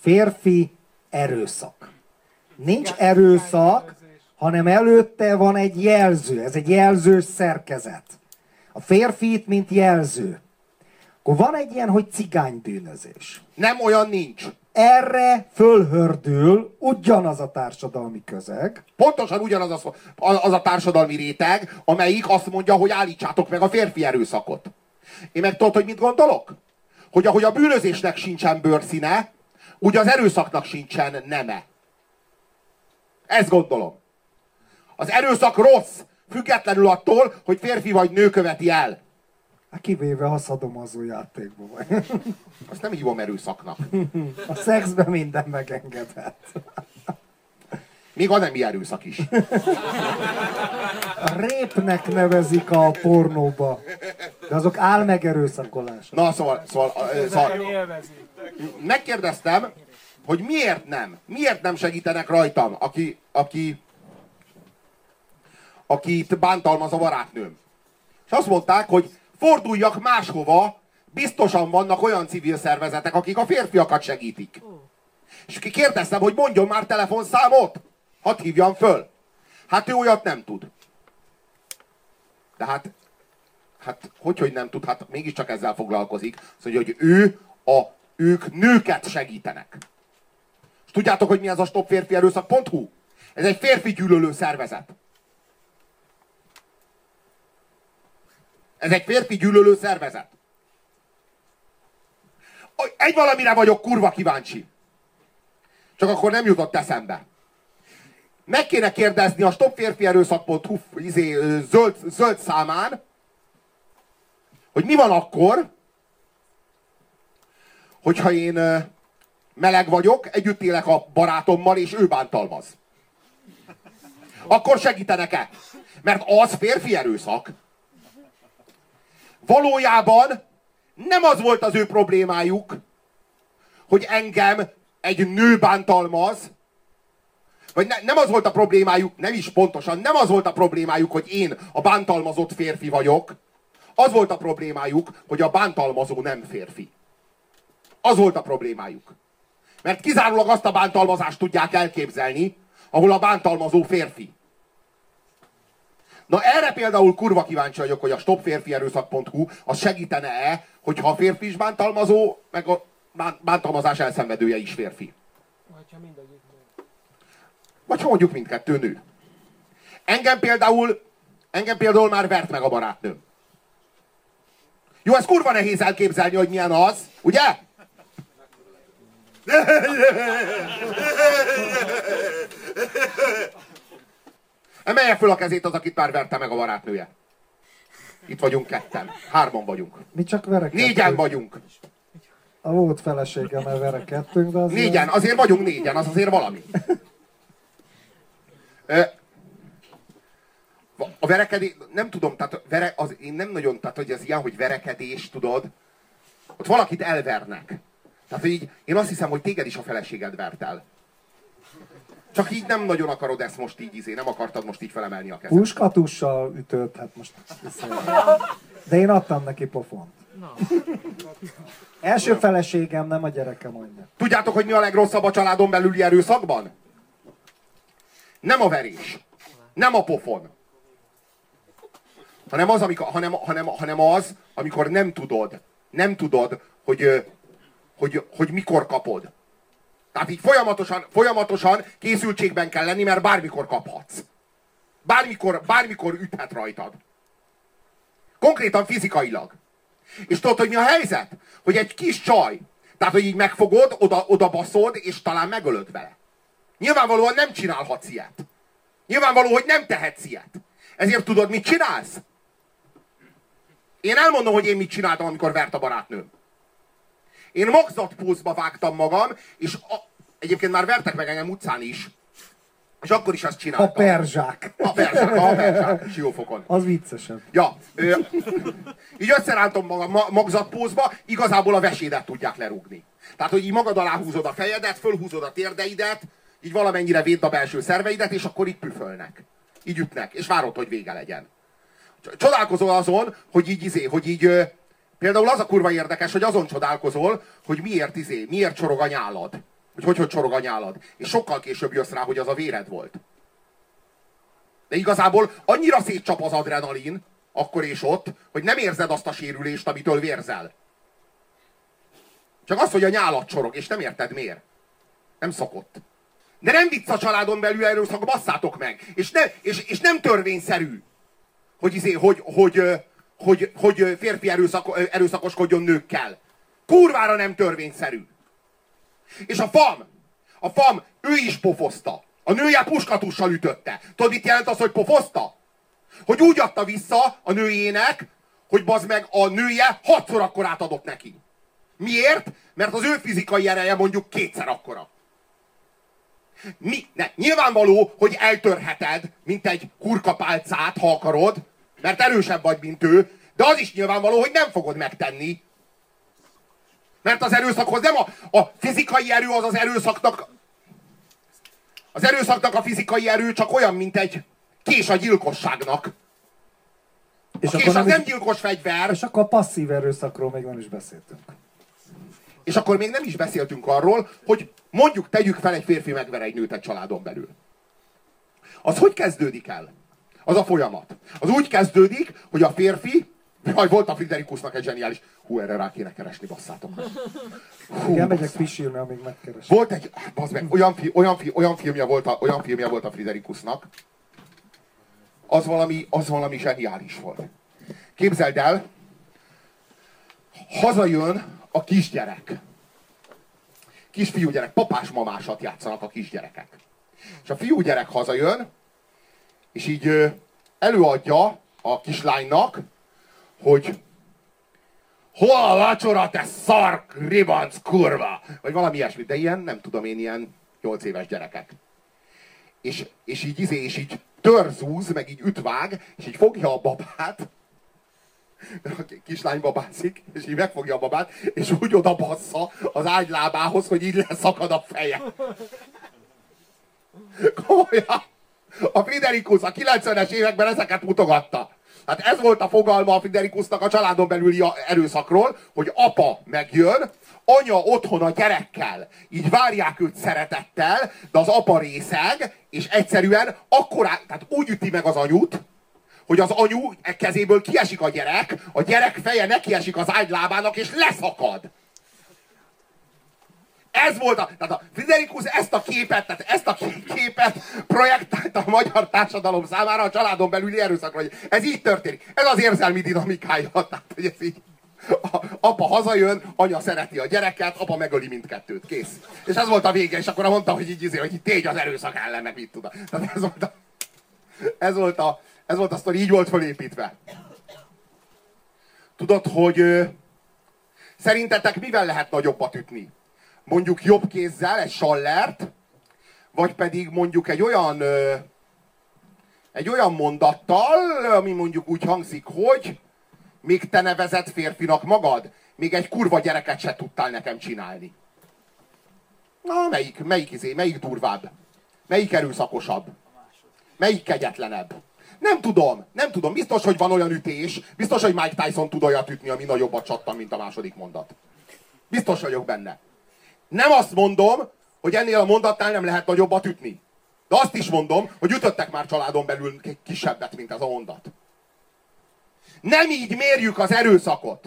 férfi erőszak. Nincs erőszak, hanem előtte van egy jelző. Ez egy jelzős szerkezet. A férfit, mint jelző. Akkor van egy ilyen, hogy cigánybűnözés. Nem olyan nincs. Erre fölhördül ugyanaz a társadalmi közeg, Pontosan ugyanaz a, szó- az a társadalmi réteg, amelyik azt mondja, hogy állítsátok meg a férfi erőszakot. Én meg tudod, hogy mit gondolok? Hogy ahogy a bűnözésnek sincsen bőrszíne, úgy az erőszaknak sincsen neme. Ezt gondolom. Az erőszak rossz, függetlenül attól, hogy férfi vagy nő követi el. Hát kivéve ha szadomazó játékban vagy. Azt nem hívom erőszaknak. A szexben minden megengedhet. Még a nemi erőszak is. A répnek nevezik a pornóba. De azok álmegerőszakolás. Na, szóval, szóval, ö, szóval megkérdeztem, hogy miért nem, miért nem segítenek rajtam, aki, aki, akit bántalmaz a barátnőm. És azt mondták, hogy forduljak máshova, biztosan vannak olyan civil szervezetek, akik a férfiakat segítik. És ki kérdeztem, hogy mondjon már telefonszámot, hadd hívjam föl. Hát ő olyat nem tud. De hát, hát hogy, hogy nem tud, hát mégiscsak ezzel foglalkozik. Mondja, hogy ő a, ők nőket segítenek. És tudjátok, hogy mi ez a stopférfierőszak.hu? Ez egy férfi gyűlölő szervezet. Ez egy férfi gyűlölő szervezet. Egy valamire vagyok kurva kíváncsi. Csak akkor nem jutott eszembe. Meg kéne kérdezni a stopférfierőszak.hu izé, zöld, zöld számán, hogy mi van akkor, hogyha én meleg vagyok, együtt élek a barátommal, és ő bántalmaz. Akkor segítenek-e? Mert az férfi erőszak. Valójában nem az volt az ő problémájuk, hogy engem egy nő bántalmaz, vagy ne, nem az volt a problémájuk, nem is pontosan, nem az volt a problémájuk, hogy én a bántalmazott férfi vagyok, az volt a problémájuk, hogy a bántalmazó nem férfi. Az volt a problémájuk. Mert kizárólag azt a bántalmazást tudják elképzelni, ahol a bántalmazó férfi. Na erre például kurva kíváncsi vagyok, hogy a stopférfierőszak.hu az segítene-e, hogyha a férfi is bántalmazó, meg a bán- bántalmazás elszenvedője is férfi. Vagy ha mondjuk mindkettő nő. Engem például, engem például már vert meg a barátnőm. Jó, ez kurva nehéz elképzelni, hogy milyen az, ugye? Emelje föl a kezét az, akit már verte meg a barátnője. Itt vagyunk ketten. Hárman vagyunk. Mi csak verekedtünk. Négyen vagyunk. A volt feleségemmel verekedtünk, de az Négyen. Azért vagyunk négyen, az azért valami. A verekedés, nem tudom, tehát vere, az, én nem nagyon, tehát hogy ez ilyen, hogy verekedés, tudod, ott valakit elvernek. Tehát, hogy így, én azt hiszem, hogy téged is a feleséged vert el. Csak így nem nagyon akarod ezt most így, izé, nem akartad most így felemelni a kezed. Puskatussal ütött, hát most De én adtam neki pofont. Első feleségem, nem a gyerekem mondja. Tudjátok, hogy mi a legrosszabb a családon belüli erőszakban? Nem a verés. Nem a pofon. Hanem az, amikor, hanem, hanem, hanem az, amikor nem tudod, nem tudod, hogy, hogy, hogy mikor kapod. Tehát így folyamatosan, folyamatosan készültségben kell lenni, mert bármikor kaphatsz. Bármikor, bármikor üthet rajtad. Konkrétan fizikailag. És tudod, hogy mi a helyzet? Hogy egy kis csaj, tehát, hogy így megfogod, oda, oda baszod, és talán megölöd vele. Nyilvánvalóan nem csinálhatsz ilyet. Nyilvánvaló, hogy nem tehetsz ilyet. Ezért tudod, mit csinálsz? Én elmondom, hogy én mit csináltam, amikor vert a barátnőm. Én magzatpózba vágtam magam, és a, egyébként már vertek meg engem utcán is. És akkor is azt A csináltam. perzsák. A perzsák, a perzsák, siófokon. Az viccesebb. Ja, ö, így összerántom magam ma- magzatpózba, igazából a vesédet tudják lerúgni. Tehát, hogy így magad alá húzod a fejedet, fölhúzod a térdeidet, így valamennyire védd a belső szerveidet, és akkor itt püfölnek. Így ütnek, és várod, hogy vége legyen. Csodálkozol azon, hogy így izé, hogy így például az a kurva érdekes, hogy azon csodálkozol, hogy miért izé, miért csorog a nyálad. Hogy hogy, hogy csorog a nyálad. És sokkal később jössz rá, hogy az a véred volt. De igazából annyira szétcsap az adrenalin, akkor és ott, hogy nem érzed azt a sérülést, amitől vérzel. Csak az, hogy a nyálat csorog, és nem érted miért. Nem szokott. De nem vicc a családon belül erőszak, basszátok meg. És, ne, és, és nem törvényszerű, hogy, izé, hogy, hogy, hogy, hogy, hogy férfi erőszak, erőszakoskodjon nőkkel. Kurvára nem törvényszerű. És a fam, a fam, ő is pofozta. A nője puskatussal ütötte. Tudod, mit jelent az, hogy pofozta? Hogy úgy adta vissza a nőjének, hogy bazd meg a nője hatszor akkorát adott neki. Miért? Mert az ő fizikai ereje mondjuk kétszer akkora. Mi? Ne, nyilvánvaló, hogy eltörheted, mint egy kurkapálcát, ha akarod, mert erősebb vagy, mint ő, de az is nyilvánvaló, hogy nem fogod megtenni. Mert az erőszakhoz nem a, a fizikai erő az az erőszaknak az erőszaknak a fizikai erő csak olyan, mint egy kés a gyilkosságnak. És a kés az nem, nem gyilkos fegyver. És akkor a passzív erőszakról még nem is beszéltünk. És akkor még nem is beszéltünk arról, hogy mondjuk tegyük fel egy férfi megver egy nőt egy családon belül. Az hogy kezdődik el? Az a folyamat. Az úgy kezdődik, hogy a férfi, Jaj, volt a Friderikusnak egy zseniális. Hú, erre rá kéne keresni, basszátok. Hú, Igen, megyek pisírni, amíg megkeres. Volt egy, bazd meg, olyan, fi, olyan, fi, olyan, filmje volt a, olyan filmje volt a Friderikusnak, az valami, az valami zseniális volt. Képzeld el, hazajön a kisgyerek. Kisfiúgyerek, papás-mamásat játszanak a kisgyerekek. És a fiúgyerek hazajön, és így előadja a kislánynak, hogy hol a vacsora, te szark, ribanc, kurva! Vagy valami ilyesmi, de ilyen, nem tudom én, ilyen 8 éves gyerekek. És, és így izé, és így törzúz, meg így ütvág, és így fogja a babát, a kislány babászik, és így megfogja a babát, és úgy oda bassza az ágylábához, hogy így leszakad a feje. Komolyan. A Friderikus a 90-es években ezeket mutogatta. Hát ez volt a fogalma a Friderikusnak a családon belüli erőszakról, hogy apa megjön, anya otthon a gyerekkel, így várják őt szeretettel, de az apa részeg, és egyszerűen akkor, tehát úgy üti meg az anyut, hogy az anyu kezéből kiesik a gyerek, a gyerek feje nekiesik az ágylábának, és leszakad. Ez volt a, tehát a Friderikus ezt a képet, tehát ezt a képet projektálta a magyar társadalom számára a családon belüli erőszakra, hogy ez így történik. Ez az érzelmi dinamikája, tehát hogy ez így, a, apa hazajön, anya szereti a gyereket, apa megöli mindkettőt, kész. És ez volt a vége, és akkor mondta, hogy így, izé, hogy tégy az erőszak ellen, meg mit tudom. Tehát ez volt a, ez volt a, ez volt a sztori, így volt felépítve. Tudod, hogy ö, szerintetek mivel lehet nagyobbat ütni? Mondjuk jobb kézzel egy sallert, vagy pedig mondjuk egy olyan egy olyan mondattal, ami mondjuk úgy hangzik, hogy még te nevezett férfinak magad, még egy kurva gyereket se tudtál nekem csinálni. Na, melyik, melyik izé, melyik durvább? Melyik erőszakosabb? Melyik kegyetlenebb? Nem tudom, nem tudom. Biztos, hogy van olyan ütés, biztos, hogy Mike Tyson tud olyat ütni, ami nagyobbat csattam, mint a második mondat. Biztos vagyok benne. Nem azt mondom, hogy ennél a mondatnál nem lehet nagyobbat ütni. De azt is mondom, hogy ütöttek már családon belül kisebbet, mint ez a mondat. Nem így mérjük az erőszakot.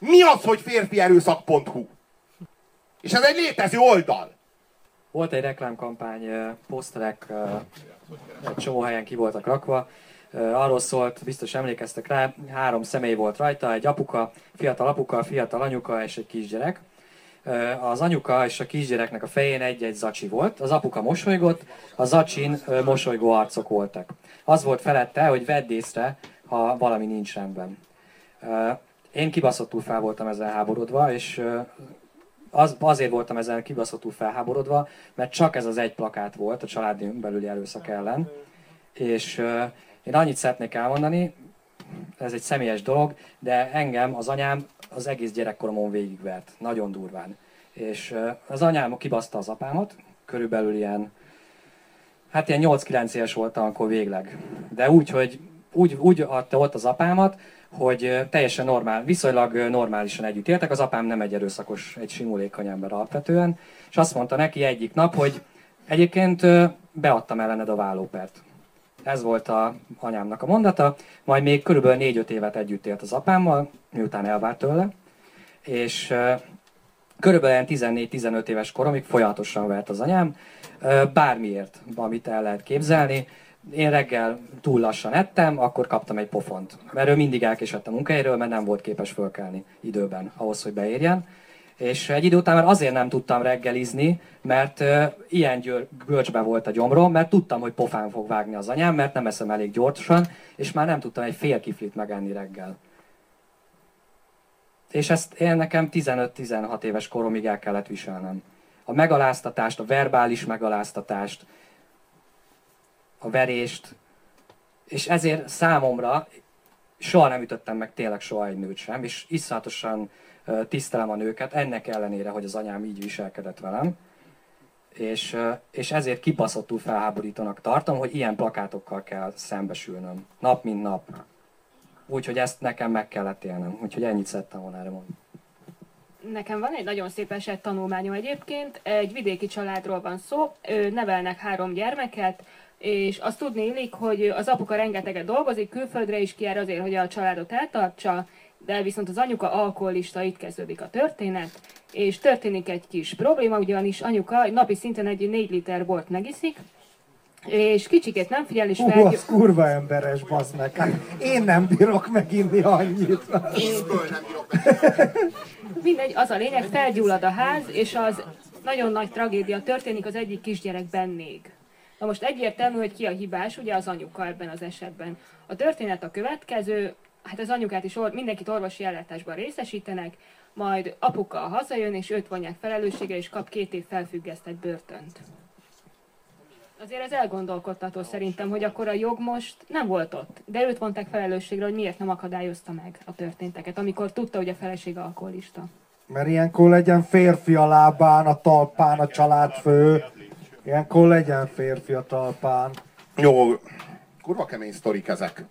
Mi az, hogy férfierőszak.hu? És ez egy létező oldal. Volt egy reklámkampány, poszterek egy csomó helyen ki voltak rakva. Arról szólt, biztos emlékeztek rá, három személy volt rajta, egy apuka, fiatal apuka, fiatal anyuka és egy kisgyerek az anyuka és a kisgyereknek a fején egy-egy zacsi volt, az apuka mosolygott, a zacsin mosolygó arcok voltak. Az volt felette, hogy vedd észre, ha valami nincs rendben. Én kibaszottul fel voltam ezzel háborodva, és az, azért voltam ezzel kibaszottul felháborodva, mert csak ez az egy plakát volt a családi belüli erőszak ellen. És én annyit szeretnék elmondani, ez egy személyes dolog, de engem az anyám az egész gyerekkoromon végigvert, nagyon durván. És az anyám kibaszta az apámat, körülbelül ilyen, hát ilyen 8-9 éves voltam akkor végleg. De úgy, hogy úgy, úgy adta ott az apámat, hogy teljesen normál, viszonylag normálisan együtt éltek. Az apám nem egy erőszakos, egy simulékony ember alapvetően, és azt mondta neki egyik nap, hogy egyébként beadtam ellened a vállópert. Ez volt a anyámnak a mondata, majd még körülbelül 4-5 évet együtt élt az apámmal, miután elvárt tőle, és körülbelül 14-15 éves koromig folyamatosan vert az anyám, bármiért, amit el lehet képzelni. Én reggel túl lassan ettem, akkor kaptam egy pofont. Mert ő mindig elkésett a munkahelyről, mert nem volt képes fölkelni időben ahhoz, hogy beérjen. És egy idő után már azért nem tudtam reggelizni, mert uh, ilyen györ, görcsbe volt a gyomrom, mert tudtam, hogy pofán fog vágni az anyám, mert nem eszem elég gyorsan, és már nem tudtam egy fél kiflit megenni reggel. És ezt én nekem 15-16 éves koromig el kellett viselnem. A megaláztatást, a verbális megaláztatást, a verést, és ezért számomra soha nem ütöttem meg tényleg soha egy nőt sem, és iszonyatosan tisztelem a nőket, ennek ellenére, hogy az anyám így viselkedett velem. És, és ezért kibaszottul felháborítónak tartom, hogy ilyen plakátokkal kell szembesülnöm. Nap mint nap. Úgyhogy ezt nekem meg kellett élnem. Úgyhogy ennyit szedtem volna erre mondani. Nekem van egy nagyon szép eset tanulmányom egyébként. Egy vidéki családról van szó, Ö, nevelnek három gyermeket, és azt tudni illik, hogy az apuka rengeteget dolgozik, külföldre is kijár azért, hogy a családot eltartsa, de viszont az anyuka alkoholista, itt kezdődik a történet, és történik egy kis probléma, ugyanis anyuka napi szinten egy 4 liter bort megiszik, és kicsikét nem figyel, és Ú, felgy- az kurva emberes, bazd meg. Hát én nem bírok meginni annyit. Énből nem bírok. Mindegy, az a lényeg, felgyullad a ház, és az nagyon nagy tragédia történik az egyik kisgyerekben még. Na most egyértelmű, hogy ki a hibás, ugye az anyuka ebben az esetben. A történet a következő, hát az anyukát is or- mindenkit orvosi ellátásban részesítenek, majd apuka hazajön, és őt vonják felelősségre, és kap két év felfüggesztett börtönt. Azért ez elgondolkodtató szerintem, hogy akkor a jog most nem volt ott, de őt vonták felelősségre, hogy miért nem akadályozta meg a történteket, amikor tudta, hogy a feleség alkoholista. Mert ilyenkor legyen férfi a lábán, a talpán, a családfő. Ilyenkor legyen férfi a talpán. Jó, kurva kemény sztorik ezek.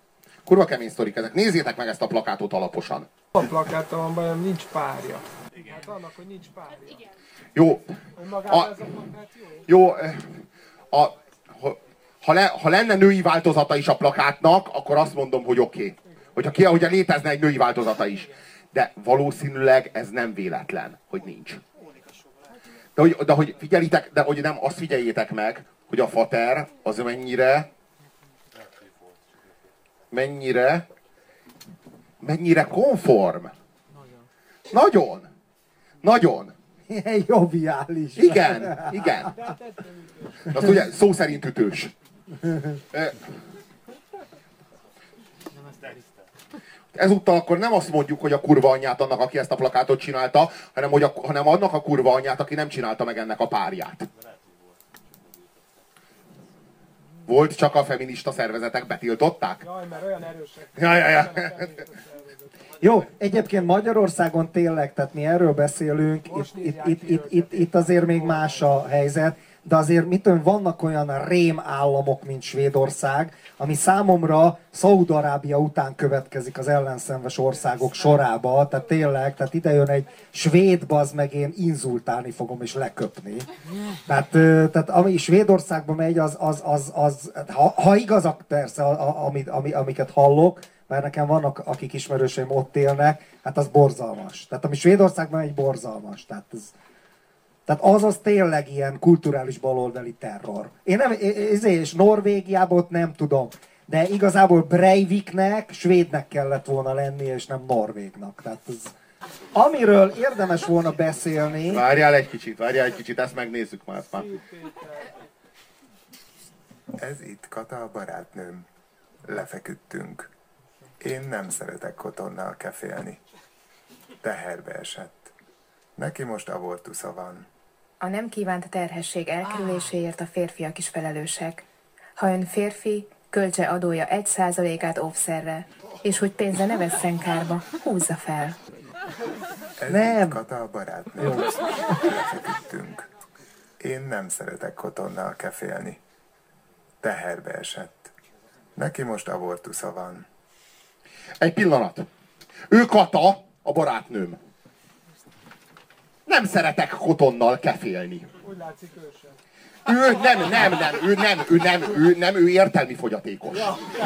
Kurva kemény sztorik ezek. Nézzétek meg ezt a plakátot alaposan. A plakáta van bajom, nincs párja. Hát annak, hogy nincs párja. Jó, Önmagában A- ez a plakát jó? jó, eh, a, ha, ha, le, ha lenne női változata is a plakátnak, akkor azt mondom, hogy oké. Okay. Hogyha, ki, hogyha létezne egy női változata is. De valószínűleg ez nem véletlen, hogy nincs. De hogy, de hogy figyelitek, de hogy nem, azt figyeljétek meg, hogy a fater az mennyire mennyire mennyire konform. Nagyon. Nagyon. Ilyen joviális. Igen, igen. Azt ugye szó szerint ütős. Ezúttal akkor nem azt mondjuk, hogy a kurva anyját annak, aki ezt a plakátot csinálta, hanem, hogy a, hanem annak a kurva anyját, aki nem csinálta meg ennek a párját. Volt, csak a feminista szervezetek betiltották? Jaj, mert olyan erősek. Ja, ja, ja. Jó, egyébként Magyarországon tényleg, tehát mi erről beszélünk, itt, itt, itt, itt, itt, itt azért még más a helyzet, de azért mit tudom, vannak olyan rém államok, mint Svédország, ami számomra Szaúd-Arábia után következik az ellenszenves országok sorába, tehát tényleg, tehát ide jön egy svéd baz, meg én inzultálni fogom és leköpni. Tehát, tehát ami Svédországba megy, az, az, az, az ha, ha igazak persze, a, a, amit, ami, amiket hallok, mert nekem vannak, akik ismerőseim ott élnek, hát az borzalmas. Tehát ami Svédországban egy borzalmas. Tehát, ez, tehát az az tényleg ilyen kulturális baloldali terror. Én nem, ezért, és Norvégiában ott nem tudom. De igazából Breiviknek, svédnek kellett volna lenni, és nem norvégnak. Tehát ez, amiről érdemes volna beszélni, Várjál egy kicsit, várjál egy kicsit, ezt megnézzük már. Már. Ez itt Kata a barátnőm. Lefeküdtünk. Én nem szeretek kotonnal kefélni. Teherbe esett. Neki most abortusza van. A nem kívánt terhesség elkerüléséért a férfiak is felelősek. Ha ön férfi, költse adója egy százalékát óvszerre, és hogy pénze ne vesszen kárba, húzza fel. Ez Nem. Kata a barátnőm. Én nem szeretek kotonnal kefélni. Teherbe esett. Neki most abortusza van. Egy pillanat. Ő Kata, a barátnőm. Nem szeretek kotonnal kefélni. Úgy látszik ő sem. Ő nem, nem, nem, ő nem, ő nem, ő nem, ő értelmi fogyatékos.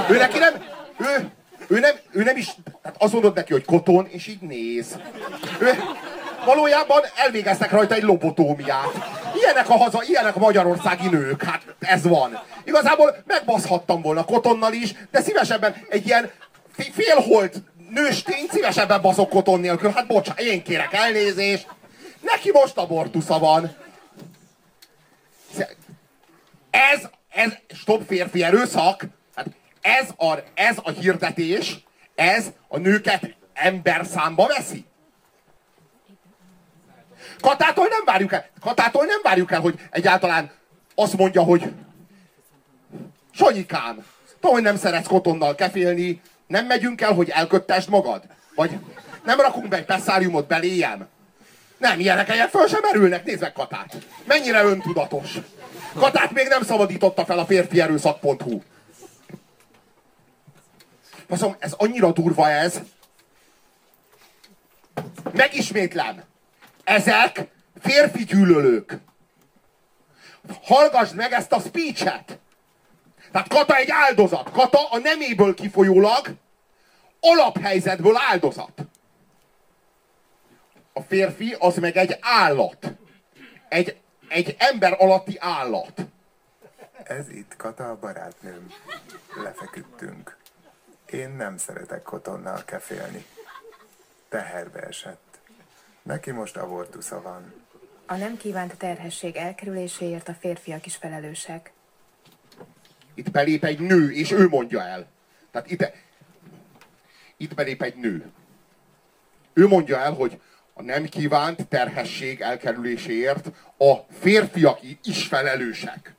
Ő neki nem, ő, ő nem, ő nem is, tehát azt mondod neki, hogy koton, és így néz. Ő, valójában elvégeztek rajta egy lobotómiát. Ilyenek a haza, ilyenek a magyarországi nők, hát ez van. Igazából megbaszhattam volna kotonnal is, de szívesebben egy ilyen félholt nőstény szívesebben baszok koton nélkül. Hát bocsánat, én kérek elnézést. Neki most abortusza van. Ez, ez, stop férfi erőszak, hát ez a, ez a hirdetés, ez a nőket ember számba veszi. Katától nem várjuk el, Katától nem várjuk el, hogy egyáltalán azt mondja, hogy Sanyikám, tudom, hogy nem szeretsz kotonnal kefélni, nem megyünk el, hogy elköttesd magad? Vagy nem rakunk be egy pesszáriumot beléjem? Nem, ilyenek helyek föl sem merülnek, nézd meg Katát. Mennyire öntudatos. Katát még nem szabadította fel a férfi erőszak.hu. Faszom, ez annyira durva ez. Megismétlem. Ezek férfi gyűlölők. Hallgassd meg ezt a speechet. Tehát Kata egy áldozat. Kata a neméből kifolyólag alaphelyzetből áldozat. A férfi az meg egy állat. Egy, egy ember alatti állat. Ez itt Kata a barátnőm. Lefeküdtünk. Én nem szeretek kotonnal kefélni. Teherbe esett. Neki most abortusza van. A nem kívánt terhesség elkerüléséért a férfiak is felelősek. Itt belép egy nő, és ő mondja el. Tehát itt, itt belép egy nő. Ő mondja el, hogy a nem kívánt terhesség elkerüléséért a férfiak is felelősek.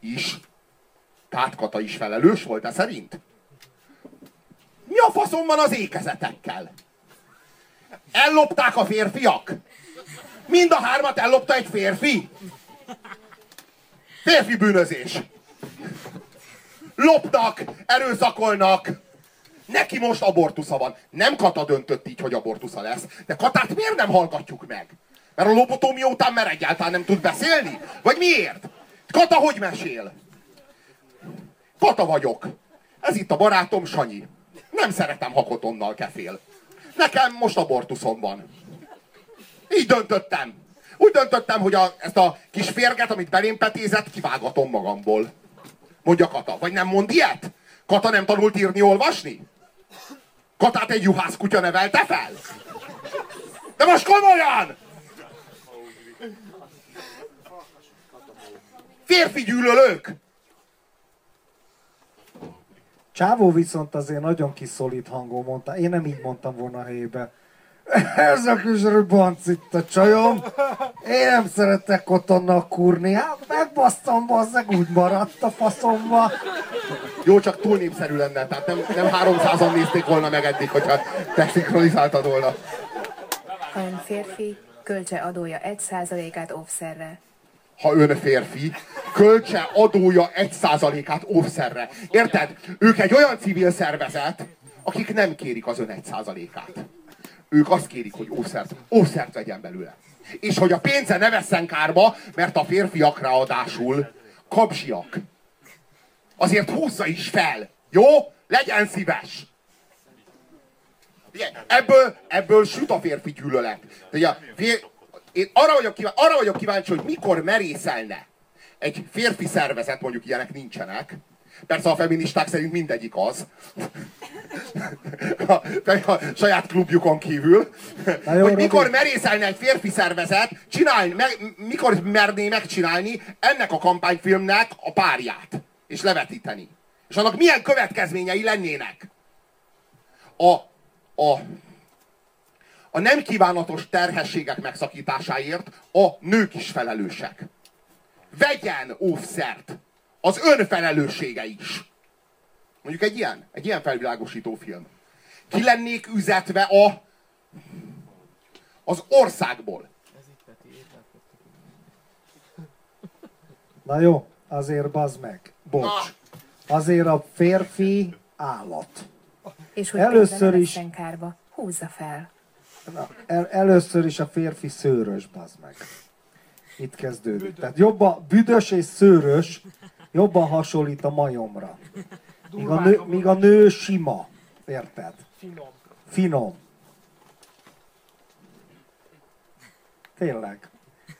Is. Tehát Kata is felelős volt, e szerint? Mi a faszom van az ékezetekkel? Ellopták a férfiak? Mind a hármat ellopta egy férfi? Férfi bűnözés. Lopnak, erőszakolnak. Neki most abortusza van. Nem Kata döntött így, hogy abortusza lesz. De Katát miért nem hallgatjuk meg? Mert a lobotómia után mer egyáltalán nem tud beszélni? Vagy miért? Kata hogy mesél? Kata vagyok. Ez itt a barátom Sanyi. Nem szeretem, ha kotonnal kefél. Nekem most abortuszom van. Így döntöttem. Úgy döntöttem, hogy a, ezt a kis férget, amit belém petézett, kivágatom magamból. Mondja Kata. Vagy nem mond ilyet? Kata nem tanult írni, olvasni? Katát egy juhász kutya nevelte fel? De most komolyan! Férfi gyűlölők! Csávó viszont azért nagyon kiszolít hangon mondta. Én nem így mondtam volna a helyébe. Ez a kis rubanc itt a csajom. Én nem szeretek kotonnal kurni. Hát megbasztam, bazzeg, úgy maradt a faszomba. Jó, csak túl népszerű lenne, tehát nem, nem 300-an nézték volna meg eddig, hogyha te szinkronizáltad volna. Ha ön férfi, költse adója 1%-át offszerre. ha ön férfi, költse adója egy százalékát óvszerre. Érted? Ők egy olyan civil szervezet, akik nem kérik az ön egy százalékát. Ők azt kérik, hogy óvszert, óvszert vegyen belőle. És hogy a pénze ne vesszen kárba, mert a férfiak ráadásul kapzsiak. Azért húzza is fel. Jó? Legyen szíves. Ugye, ebből, ebből süt a férfi gyűlölet. Ugye, fér, én arra vagyok, kíváncsi, arra vagyok kíváncsi, hogy mikor merészelne egy férfi szervezet, mondjuk ilyenek nincsenek, Persze a feministák szerint mindegyik az. A, a saját klubjukon kívül. jó, hogy mikor merészelne egy férfi szervezet, csinálni, meg, mikor merné megcsinálni ennek a kampányfilmnek a párját. És levetíteni. És annak milyen következményei lennének? A, a, a nem kívánatos terhességek megszakításáért a nők is felelősek. Vegyen óvszert! Az önfelelőssége is. Mondjuk egy ilyen, egy ilyen felvilágosító film. Ki lennék üzetve a, az országból. Na jó, azért bazd meg. Bocs. Azért a férfi állat. És hogy Először is- kárba, húzza fel. Na, el, először is a férfi szőrös, bazd meg. Itt kezdődik. Tehát jobban, büdös és szőrös jobban hasonlít a majomra. Míg a nő, míg a nő sima. Érted? Finom. Finom. Tényleg.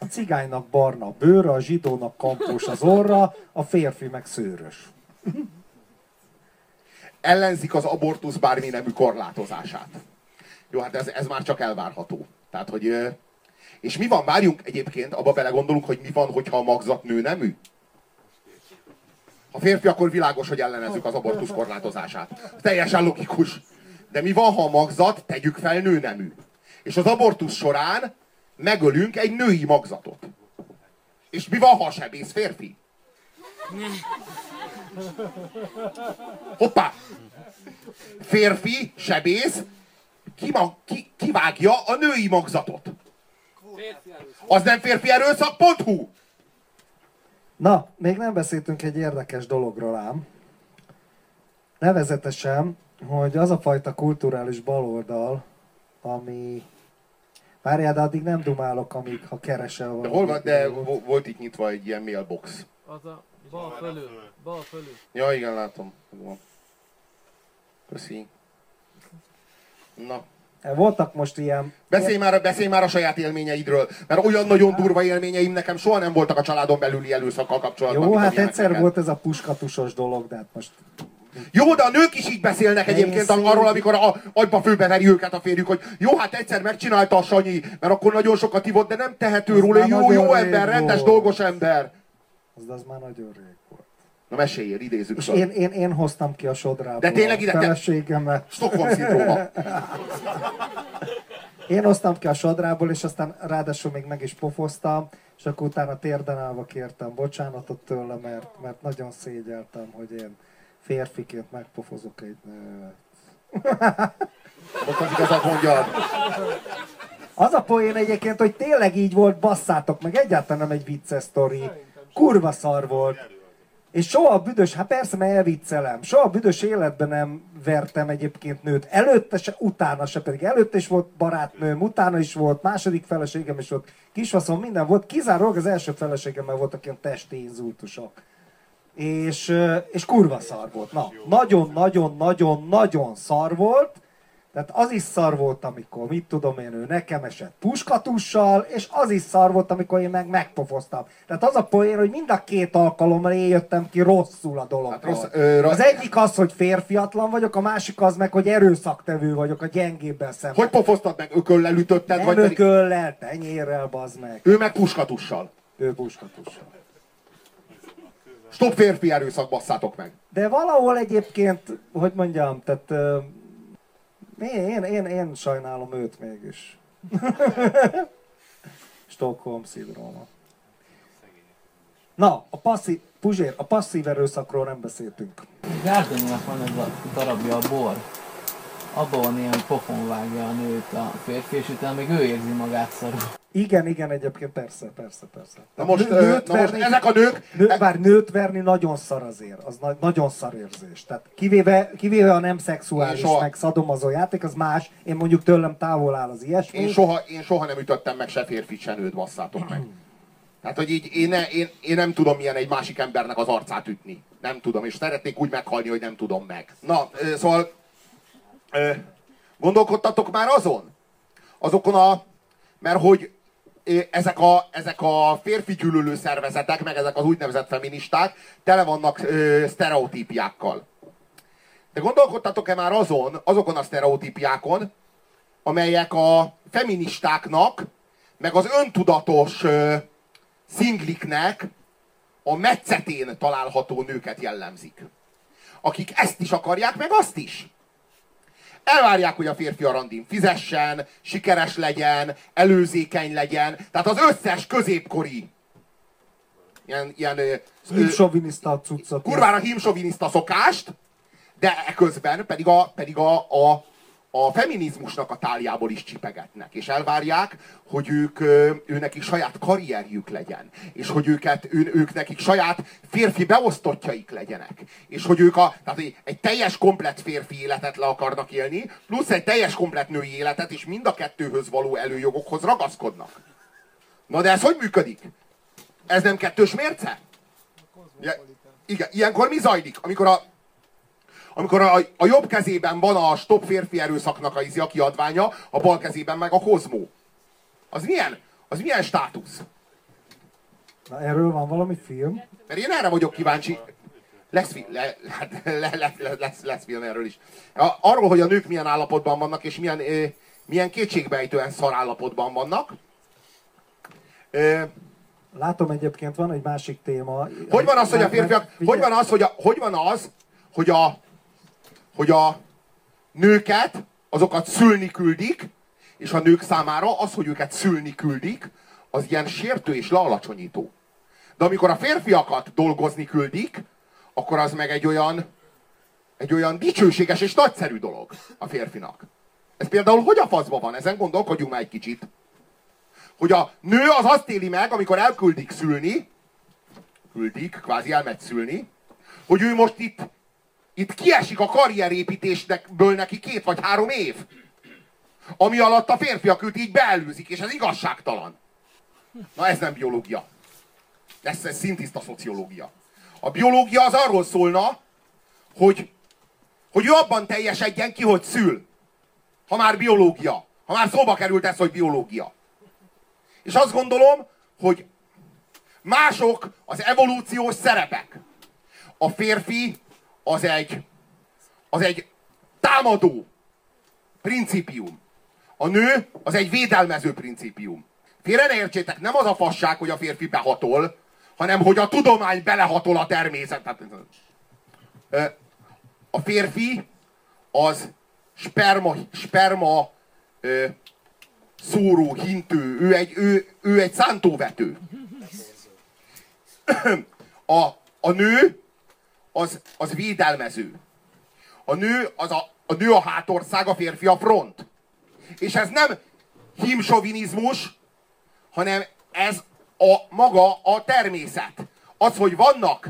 A cigánynak barna a bőre, a zsidónak kampós az orra, a férfi meg szőrös. ellenzik az abortusz bármi nemű korlátozását. Jó, hát ez, ez már csak elvárható. Tehát, hogy... És mi van, várjunk egyébként, abba belegondolunk, hogy mi van, hogyha a magzat nő nemű? Ha férfi, akkor világos, hogy ellenezzük az abortusz korlátozását. Teljesen logikus. De mi van, ha a magzat, tegyük fel, nőnemű? És az abortusz során megölünk egy női magzatot. És mi van, ha a sebész férfi? Hoppá! Férfi, sebész, kima, ki, kivágja a női magzatot. Az nem férfi erőszak.hu? Na, még nem beszéltünk egy érdekes dologról ám. Nevezetesen, hogy az a fajta kulturális baloldal, ami... Várjál, de addig nem dumálok, amíg ha keresel De valamit. hol van, de vo- volt itt nyitva egy ilyen mailbox. Az a bal fölül, bal fölül. Ja, igen, látom. Köszi. Na, Voltak most ilyen... beszélj már, beszélj már a saját élményeidről, mert olyan nagyon durva élményeim nekem soha nem voltak a családon belüli előszakkal kapcsolatban. Jó, hát egyszer neked. volt ez a puskatusos dolog, de hát most... Jó, de a nők is így beszélnek egyébként arról, amikor a, agyba főbeveri őket a férjük, hogy jó, hát egyszer megcsinálta a Sanyi, mert akkor nagyon sokat ivott, de nem tehető róla, jó, jó ember, rendes, dolgos ember. Az, az már nagyon rég volt. Na meséljél, idézzük És én, én, én hoztam ki a sodrából De tényleg ide a feleségemet. Stockholm-szindróma. Én hoztam ki a sodrából, és aztán ráadásul még meg is pofoztam, és akkor utána térden állva kértem bocsánatot tőle, mert, mert nagyon szégyeltem, hogy én férfiként megpofozok egy nőt. Most az igazat mondjad. Az a poén egyébként, hogy tényleg így volt, basszátok meg, egyáltalán nem egy vicces sztori. Kurva szar volt. És soha büdös, hát persze, mert elviccelem. Soha büdös életben nem vertem egyébként nőt. Előtte se, utána se, pedig előtte is volt barátnőm, utána is volt, második feleségem is volt, kisfaszom, minden volt. Kizárólag az első feleségemmel voltak ilyen testi inzultusok. És, és kurva szar volt. Na, nagyon-nagyon-nagyon-nagyon szar volt. Tehát az is szar volt, amikor, mit tudom én, ő nekem esett puskatussal, és az is szar volt, amikor én meg megpofoztam. Tehát az a poén, hogy mind a két alkalommal én jöttem ki rosszul a dologról. Hát rossz- ö, ra- az egyik az, hogy férfiatlan vagyok, a másik az meg, hogy erőszaktevő vagyok a gyengébben szemben. Hogy pofoztad meg? Ököllel ütötted? Nem vagy ököllel, tenyérrel, bazd meg. Ő meg puskatussal. Ő puskatussal. Stop férfi erőszak, basszátok meg. De valahol egyébként, hogy mondjam, tehát ö, én, én, én, én sajnálom őt mégis. Stockholm szindróma. Na, a passzív, Puzsér, a passzív erőszakról nem beszéltünk. Gárdoninak van ez a darabja, a bor. Abban van ilyen pofon vágja a nőt a férfi, és utána még ő érzi magát szarul. Igen, igen, egyébként persze, persze, persze. Na most, Nő- nőt na most verni- ezek a nők... Nő, bár nőt verni nagyon szar azért, az na, nagyon szar érzés. Tehát kivéve, kivéve a nem szexuális, soha- meg szadomazó játék, az más. Én mondjuk tőlem távol áll az ilyesmi. Én soha, én soha nem ütöttem meg se férfit, se nőt, basszátok meg. Tehát, hogy így én, ne, én, én nem tudom milyen egy másik embernek az arcát ütni. Nem tudom, és szeretnék úgy meghalni, hogy nem tudom meg. Na, szóval gondolkodtatok már azon? Azokon a... Mert hogy ezek a, ezek a férfi gyűlölő szervezetek, meg ezek az úgynevezett feministák tele vannak ö, sztereotípiákkal. De gondolkodtatok-e már azon, azokon a sztereotípiákon, amelyek a feministáknak, meg az öntudatos ö, szingliknek a metszetén található nőket jellemzik. Akik ezt is akarják, meg azt is. Elvárják, hogy a férfi a randin fizessen, sikeres legyen, előzékeny legyen. Tehát az összes középkori ilyen, ilyen Himsoviniszta cuccot. kurvára himsoviniszta szokást, de eközben pedig a, pedig a, a, a feminizmusnak a táliából is csipegetnek, és elvárják, hogy ők, ö, ő nekik saját karrierjük legyen, és hogy őket, ő, ők nekik saját férfi beosztottjaik legyenek, és hogy ők a, tehát egy teljes komplet férfi életet le akarnak élni, plusz egy teljes komplet női életet, és mind a kettőhöz való előjogokhoz ragaszkodnak. Na de ez hogy működik? Ez nem kettős mérce? Ja, igen, ilyenkor mi zajlik? Amikor a, amikor a, a jobb kezében van a stop férfi erőszaknak a, izi, a kiadványa, a bal kezében meg a kozmó. Az milyen? Az milyen státusz? Na, erről van valami film? Mert én erre vagyok kíváncsi. Lesz, fi- le, hát, le, le, le, lesz, lesz film erről is. A- Arról, hogy a nők milyen állapotban vannak, és milyen, ö, milyen kétségbejtően szar állapotban vannak. Ö, Látom egyébként van egy másik téma. Hogy van az, hogy a férfiak, hogy van az, hogy, a, hogy van az, hogy a, hogy a nőket, azokat szülni küldik, és a nők számára az, hogy őket szülni küldik, az ilyen sértő és lealacsonyító. De amikor a férfiakat dolgozni küldik, akkor az meg egy olyan, egy olyan dicsőséges és nagyszerű dolog a férfinak. Ez például hogy a faszban van? Ezen gondolkodjunk már egy kicsit. Hogy a nő az azt éli meg, amikor elküldik szülni, küldik, kvázi elmegy szülni, hogy ő most itt, itt kiesik a karrierépítésből neki két vagy három év. Ami alatt a férfiak őt így beelőzik, és ez igazságtalan. Na ez nem biológia. Ez, ez szintiszta szociológia. A biológia az arról szólna, hogy, hogy ő abban teljesedjen ki, hogy szül. Ha már biológia. Ha már szóba került ez, hogy biológia. És azt gondolom, hogy mások az evolúciós szerepek. A férfi az egy, az egy támadó principium. A nő az egy védelmező principium. Félre ne értsétek, nem az a fasság, hogy a férfi behatol, hanem hogy a tudomány belehatol a természetet. Ö, A férfi az sperma, sperma ö, szóró, hintő, ő egy, ő, ő egy szántóvető. A, a nő az, az védelmező. A nő, az a, a nő a hátország, a férfi a front. És ez nem himsovinizmus, hanem ez a maga a természet. Az, hogy vannak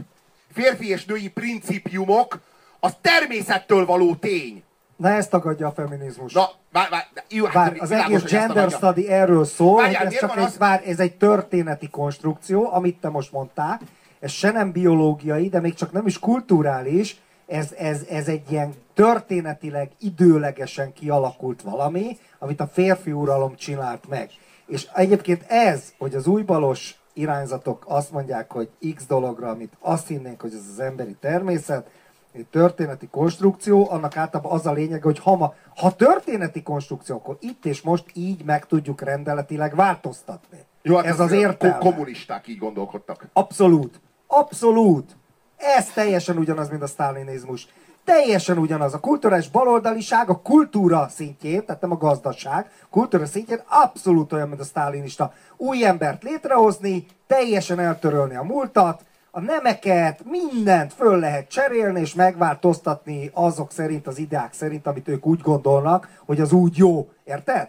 férfi és női principiumok, az természettől való tény. Na ezt tagadja a feminizmus. Na, vár, vár, jó, hát Bár az egész gender study erről szól, Várjál, hogy ez csak egy, az- bár ez egy történeti konstrukció, amit te most mondtál, ez se nem biológiai, de még csak nem is kulturális, ez, ez, ez egy ilyen történetileg, időlegesen kialakult valami, amit a férfi uralom csinált meg. És egyébként ez, hogy az újbalos irányzatok azt mondják, hogy X dologra, amit azt hinnénk, hogy ez az emberi természet, egy történeti konstrukció, annak általában az a lényeg, hogy ha, ma, ha történeti konstrukció, akkor itt és most így meg tudjuk rendeletileg változtatni. Jó, hát ez az értelme. kommunisták így gondolkodtak. Abszolút. Abszolút. Ez teljesen ugyanaz, mint a sztálinizmus. Teljesen ugyanaz. A kulturális baloldaliság a kultúra szintjén, tehát nem a gazdaság, kultúra szintjén abszolút olyan, mint a sztálinista. Új embert létrehozni, teljesen eltörölni a múltat, a nemeket, mindent föl lehet cserélni és megváltoztatni azok szerint, az ideák szerint, amit ők úgy gondolnak, hogy az úgy jó. Érted?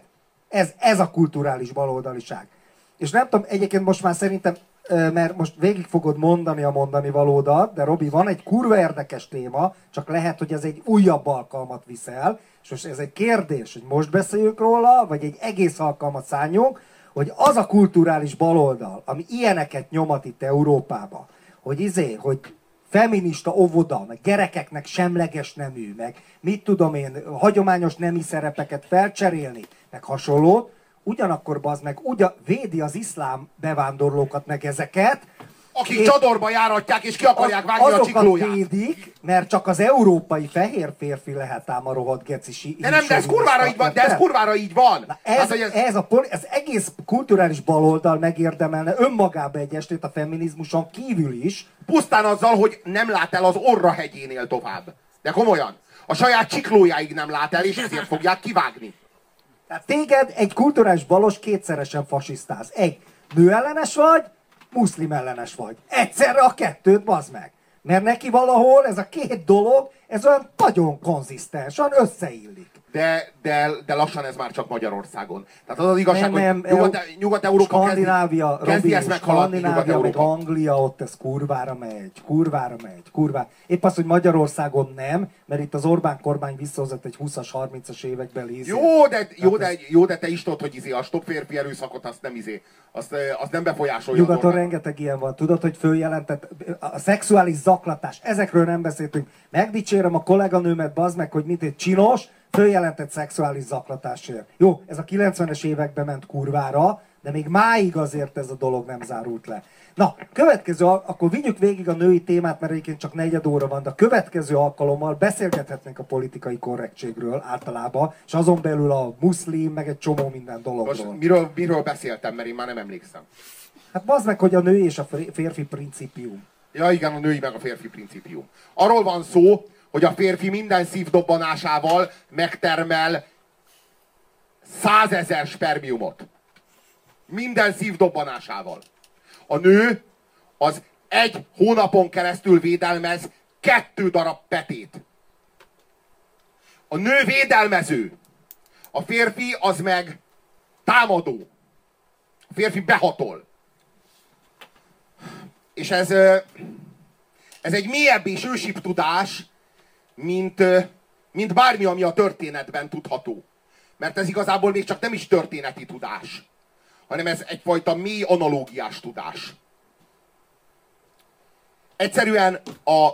Ez, ez a kulturális baloldaliság. És nem tudom, egyébként most már szerintem, mert most végig fogod mondani a mondani valódat, de Robi, van egy kurva érdekes téma, csak lehet, hogy ez egy újabb alkalmat viszel, és most ez egy kérdés, hogy most beszéljünk róla, vagy egy egész alkalmat szálljunk, hogy az a kulturális baloldal, ami ilyeneket nyomat itt Európába, hogy izé, hogy feminista óvoda, meg gyerekeknek semleges nemű, meg mit tudom én, hagyományos nemi szerepeket felcserélni, meg hasonlót, ugyanakkor az meg ugyan, védi az iszlám bevándorlókat, meg ezeket, Akik és csadorba járatják és ki akarják vágni a csiklóját. védik, mert csak az európai fehér férfi lehet ám a rohadt geci si- De nem, de ez kurvára így van, de ez kurvára így van. Na ez, Hát, ez, ez, a, ez egész kulturális baloldal megérdemelne önmagába egy estét a feminizmuson kívül is. pusztán azzal, hogy nem lát el az orra hegyénél tovább. De komolyan. A saját csiklójáig nem lát el, és ezért fogják kivágni. Téged egy kulturális balos kétszeresen fasisztáz. Egy, nőellenes vagy, muszlim ellenes vagy. Egyszerre a kettőt, bazd meg. Mert neki valahol ez a két dolog, ez olyan nagyon konzisztens, olyan összeillik. De, de, de lassan ez már csak Magyarországon. Tehát az az igazság, Nem, nem, hogy Nyugat- EU- Nyugat-Európa kezdi, kezdi Robi, ezt meghaladni Nyugat-Európa. Anglia, ott ez kurvára megy, kurvára megy, kurvára. Épp az, hogy Magyarországon nem, mert itt az Orbán kormány visszahozott egy 20-as, 30-as években lézét. Jó, de, jó, de, jó, de te is tudod, hogy izé, a stop férfi erőszakot azt nem izé, azt, azt nem befolyásolja. Nyugaton rengeteg ilyen van. Tudod, hogy följelentett a szexuális zaklatás. Ezekről nem beszéltünk. Megdicsérem a kolléganőmet, bazd meg, hogy mit egy csinos, följelentett szexuális zaklatásért. Jó, ez a 90-es években ment kurvára, de még máig azért ez a dolog nem zárult le. Na, következő, akkor vigyük végig a női témát, mert egyébként csak negyed óra van, de a következő alkalommal beszélgethetnénk a politikai korrektségről általában, és azon belül a muszlim, meg egy csomó minden dologról. Most miről, miről beszéltem, mert én már nem emlékszem. Hát bazd meg, hogy a nő és a férfi principium. Ja igen, a női meg a férfi principium. Arról van szó, hogy a férfi minden szívdobbanásával megtermel százezer spermiumot. Minden szívdobbanásával. A nő az egy hónapon keresztül védelmez kettő darab petét. A nő védelmező. A férfi az meg támadó. A férfi behatol. És ez, ez egy mélyebb és ősibb tudás, mint, mint bármi, ami a történetben tudható. Mert ez igazából még csak nem is történeti tudás, hanem ez egyfajta mély analógiás tudás. Egyszerűen a,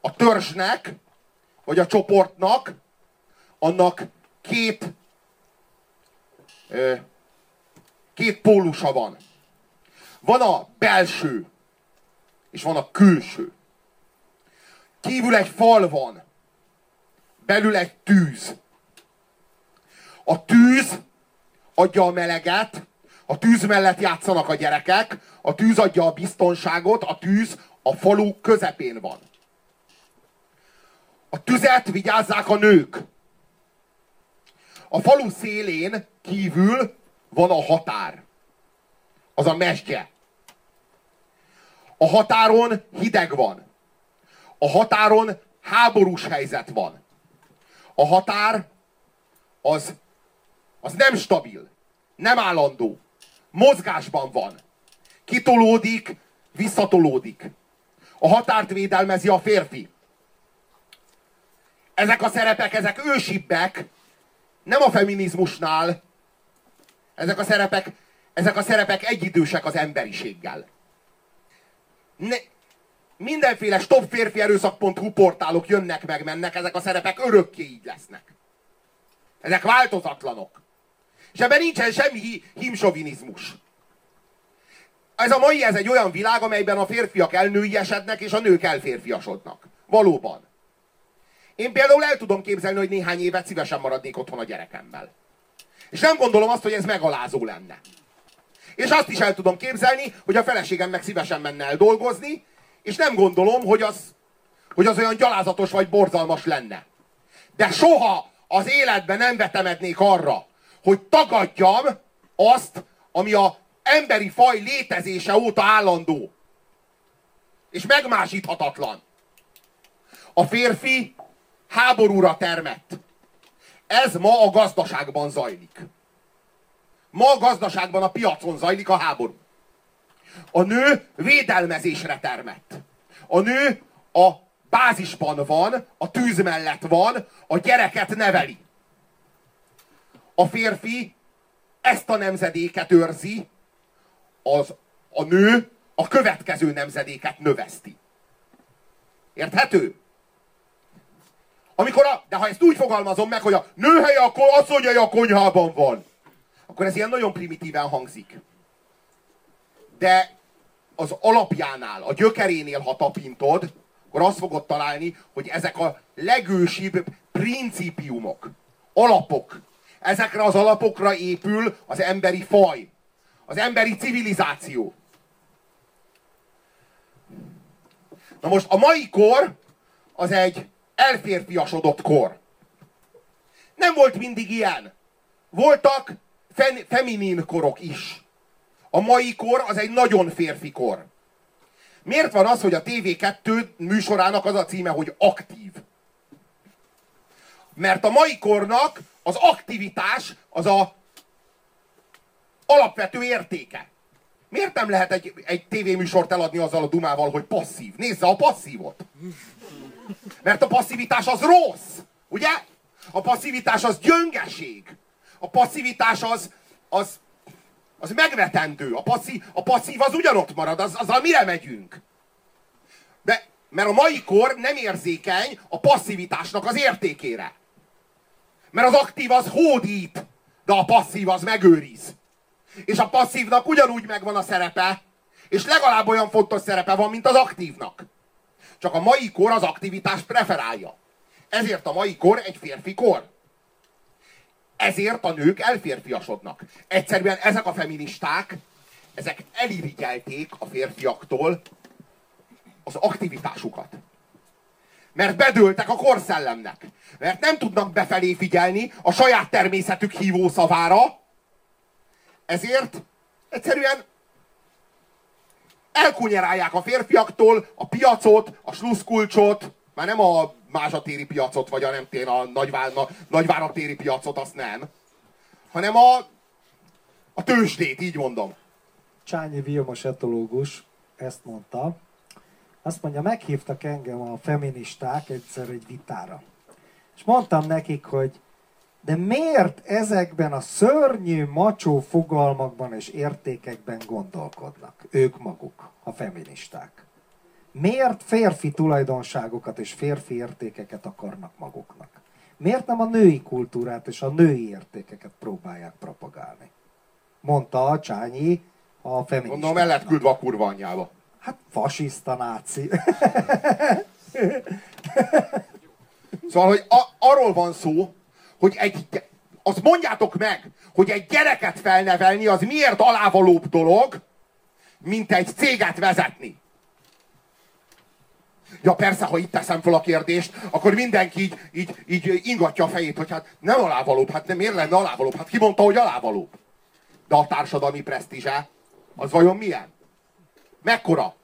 a törzsnek, vagy a csoportnak, annak két, két pólusa van. Van a belső, és van a külső. Kívül egy fal van, belül egy tűz. A tűz adja a meleget, a tűz mellett játszanak a gyerekek, a tűz adja a biztonságot, a tűz a falu közepén van. A tüzet vigyázzák a nők. A falu szélén kívül van a határ. Az a mesdje. A határon hideg van. A határon háborús helyzet van. A határ az, az nem stabil, nem állandó. Mozgásban van. Kitolódik, visszatolódik. A határt védelmezi a férfi. Ezek a szerepek, ezek ősibbek, nem a feminizmusnál. Ezek a szerepek, ezek a szerepek egyidősek az emberiséggel. Ne, mindenféle stopférfierőszak.hu portálok jönnek meg, mennek, ezek a szerepek örökké így lesznek. Ezek változatlanok. És ebben nincsen semmi hi- himsovinizmus. Ez a mai, ez egy olyan világ, amelyben a férfiak elnőiesednek, és a nők elférfiasodnak. Valóban. Én például el tudom képzelni, hogy néhány évet szívesen maradnék otthon a gyerekemmel. És nem gondolom azt, hogy ez megalázó lenne. És azt is el tudom képzelni, hogy a feleségem meg szívesen menne el dolgozni, és nem gondolom, hogy az, hogy az olyan gyalázatos vagy borzalmas lenne. De soha az életben nem vetemednék arra, hogy tagadjam azt, ami a emberi faj létezése óta állandó. És megmásíthatatlan. A férfi háborúra termett. Ez ma a gazdaságban zajlik. Ma a gazdaságban, a piacon zajlik a háború. A nő védelmezésre termett. A nő a bázisban van, a tűz mellett van, a gyereket neveli. A férfi ezt a nemzedéket őrzi, az, a nő a következő nemzedéket növeszti. Érthető? Amikor a, de ha ezt úgy fogalmazom meg, hogy a nő helye a asszonyai a konyhában van, akkor ez ilyen nagyon primitíven hangzik. De az alapjánál, a gyökerénél, ha tapintod, akkor azt fogod találni, hogy ezek a legősibb principiumok, alapok. Ezekre az alapokra épül az emberi faj, az emberi civilizáció. Na most a mai kor az egy elférfiasodott kor. Nem volt mindig ilyen. Voltak fen- feminin korok is. A mai kor az egy nagyon férfi kor. Miért van az, hogy a TV2 műsorának az a címe, hogy aktív? Mert a mai kornak az aktivitás az a alapvető értéke. Miért nem lehet egy, egy tévéműsort eladni azzal a dumával, hogy passzív? Nézze a passzívot! Mert a passzivitás az rossz, ugye? A passzivitás az gyöngeség. A passzivitás az, az, az megvetendő. A passzív, a passzív az ugyanott marad, az, azzal mire megyünk? De, mert a mai kor nem érzékeny a passzivitásnak az értékére. Mert az aktív az hódít, de a passzív az megőriz. És a passzívnak ugyanúgy megvan a szerepe, és legalább olyan fontos szerepe van, mint az aktívnak. Csak a mai kor az aktivitást preferálja. Ezért a mai kor egy férfi kor. Ezért a nők elférfiasodnak. Egyszerűen ezek a feministák, ezek elirigyelték a férfiaktól az aktivitásukat. Mert bedőltek a korszellemnek. Mert nem tudnak befelé figyelni a saját természetük hívó szavára, ezért egyszerűen elkunyerálják a férfiaktól a piacot, a sluszkulcsot, már nem a mázsatéri piacot, vagy a nem tér, a nagyvár, na, nagyváratéri piacot, azt nem, hanem a, a tőzsdét, így mondom. Csányi Vilmos etológus ezt mondta. Azt mondja, meghívtak engem a feministák egyszer egy vitára. És mondtam nekik, hogy de miért ezekben a szörnyű, macsó fogalmakban és értékekben gondolkodnak ők maguk, a feministák? Miért férfi tulajdonságokat és férfi értékeket akarnak maguknak? Miért nem a női kultúrát és a női értékeket próbálják propagálni? Mondta a Csányi a feminista. Gondolom el lett küldve a kurva anyjába. Hát fasiszta náci. Szóval, hogy a, arról van szó, hogy egy, azt mondjátok meg, hogy egy gyereket felnevelni az miért alávalóbb dolog, mint egy céget vezetni. Ja persze, ha itt teszem fel a kérdést, akkor mindenki így, így, így ingatja a fejét, hogy hát nem alávalóbb, hát nem, miért lenne alávalóbb? Hát ki mondta, hogy alávalóbb? De a társadalmi presztízse, az vajon milyen? Mekkora?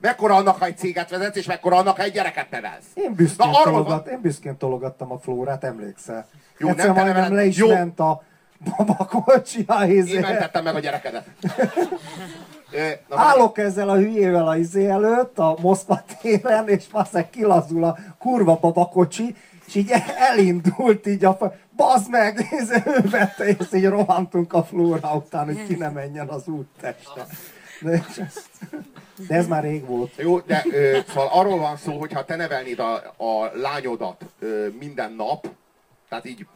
Mekkora annak, ha egy céget vezetsz, és mekkora annak, ha egy gyereket nevelsz? Én büszkén, Na, arról tologat, én büszkén tologattam a flórát, emlékszel? Jó, Egyszer nem majdnem le is Jó. ment a babakocsi a Én izé. mentettem meg a gyerekedet. Na, Állok ezzel a hülyével a izé előtt, a Moszkva téren, és faszek kilazul a kurva babakocsi, és így elindult így a Bazd meg! Ez ő vette, és így rohantunk a flóra után, hogy ki ne menjen az útteste. De, de ez már rég volt. Jó, de ö, szóval arról van szó, hogy ha te nevelnéd a, a lányodat ö, minden nap, tehát így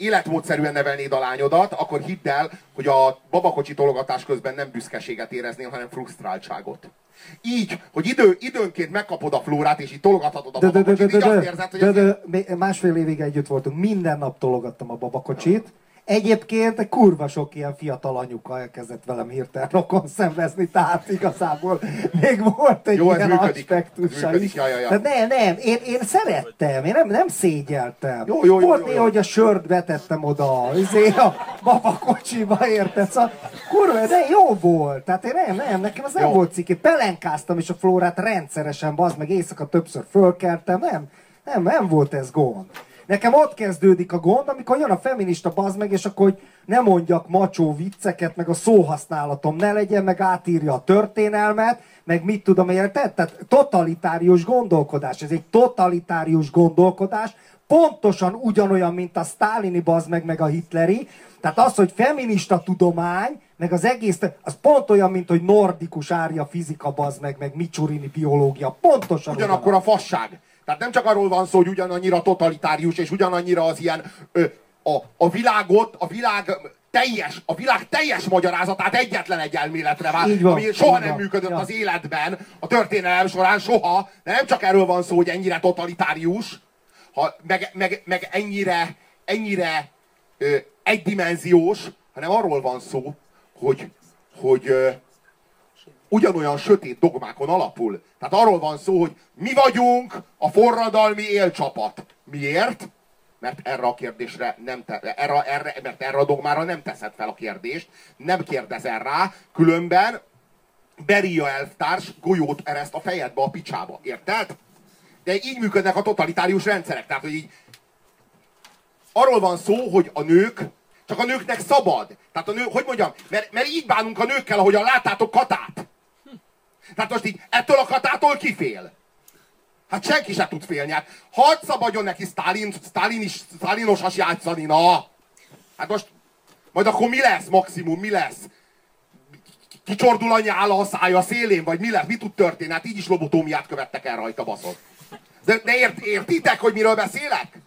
életmódszerűen nevelnéd a lányodat, akkor hidd el, hogy a babakocsi tologatás közben nem büszkeséget éreznél, hanem frusztráltságot. Így, hogy idő, időnként megkapod a flórát, és így tologathatod a De, de, de, de, babakocsit, de, így azt de, érzed, hogy de, de, másfél évig együtt voltunk, minden nap tologattam a babakocsit. Egyébként egy kurva sok ilyen fiatal anyuka elkezdett velem hirtelen rokon szenvezni, tehát igazából még volt egy Jó, ilyen működik. aspektusa Működik, is. ja, ja, ja. De nem, nem, én, én szerettem, én nem, nem szégyeltem. Jó, jó, jó, volt jó, néha, jó. hogy a sört vetettem oda, izé, a babakocsiba, érted? Szóval, kurva, de jó volt. Tehát én nem, nem, nekem az nem Jó. volt cikk. Pelenkáztam is a flórát rendszeresen, bazd meg éjszaka többször fölkeltem, nem, nem, nem volt ez gond. Nekem ott kezdődik a gond, amikor jön a feminista bazd meg, és akkor, hogy ne mondjak macsó vicceket, meg a szóhasználatom. Ne legyen, meg átírja a történelmet, meg mit tudom én, tehát, tehát totalitárius gondolkodás, ez egy totalitárius gondolkodás, pontosan ugyanolyan, mint a sztálini bazd meg, meg a hitleri, tehát az, hogy feminista tudomány, meg az egész, az pont olyan, mint hogy nordikus árja fizika bazd meg, meg micsurini biológia, pontosan ugyanakkor a fasság. Tehát nem csak arról van szó, hogy ugyanannyira totalitárius, és ugyanannyira az ilyen ö, a, a világot, a világ teljes, a világ teljes magyarázatát egyetlen egy elméletre Így van, ami soha így nem van. működött Ja. az életben, a történelem során soha, de nem csak erről van szó, hogy ennyire totalitárius, ha, meg, meg, meg ennyire, ennyire ö, egydimenziós, hanem arról van szó, hogy, hogy ö, ugyanolyan sötét dogmákon alapul. Tehát arról van szó, hogy mi vagyunk a forradalmi élcsapat. Miért? Mert erre a kérdésre nem te, erre, erre, mert erre a dogmára nem teszed fel a kérdést, nem kérdezel rá, különben Beria elvtárs golyót ereszt a fejedbe a picsába. Érted? De így működnek a totalitárius rendszerek. Tehát, hogy így arról van szó, hogy a nők, csak a nőknek szabad. Tehát a nő, hogy mondjam, mert, mert így bánunk a nőkkel, ahogyan láttátok katát. Tehát most így ettől a katától kifél. Hát senki se tud félni. Hát hadd szabadjon neki Stalin, Stalin is, Stalinosas játszani, na! Hát most, majd akkor mi lesz maximum, mi lesz? Kicsordul a nyála a szája szélén, vagy mi lesz? Mi tud történni? Hát így is lobotómiát követtek el rajta, baszod. De, de ért, értitek, hogy miről beszélek?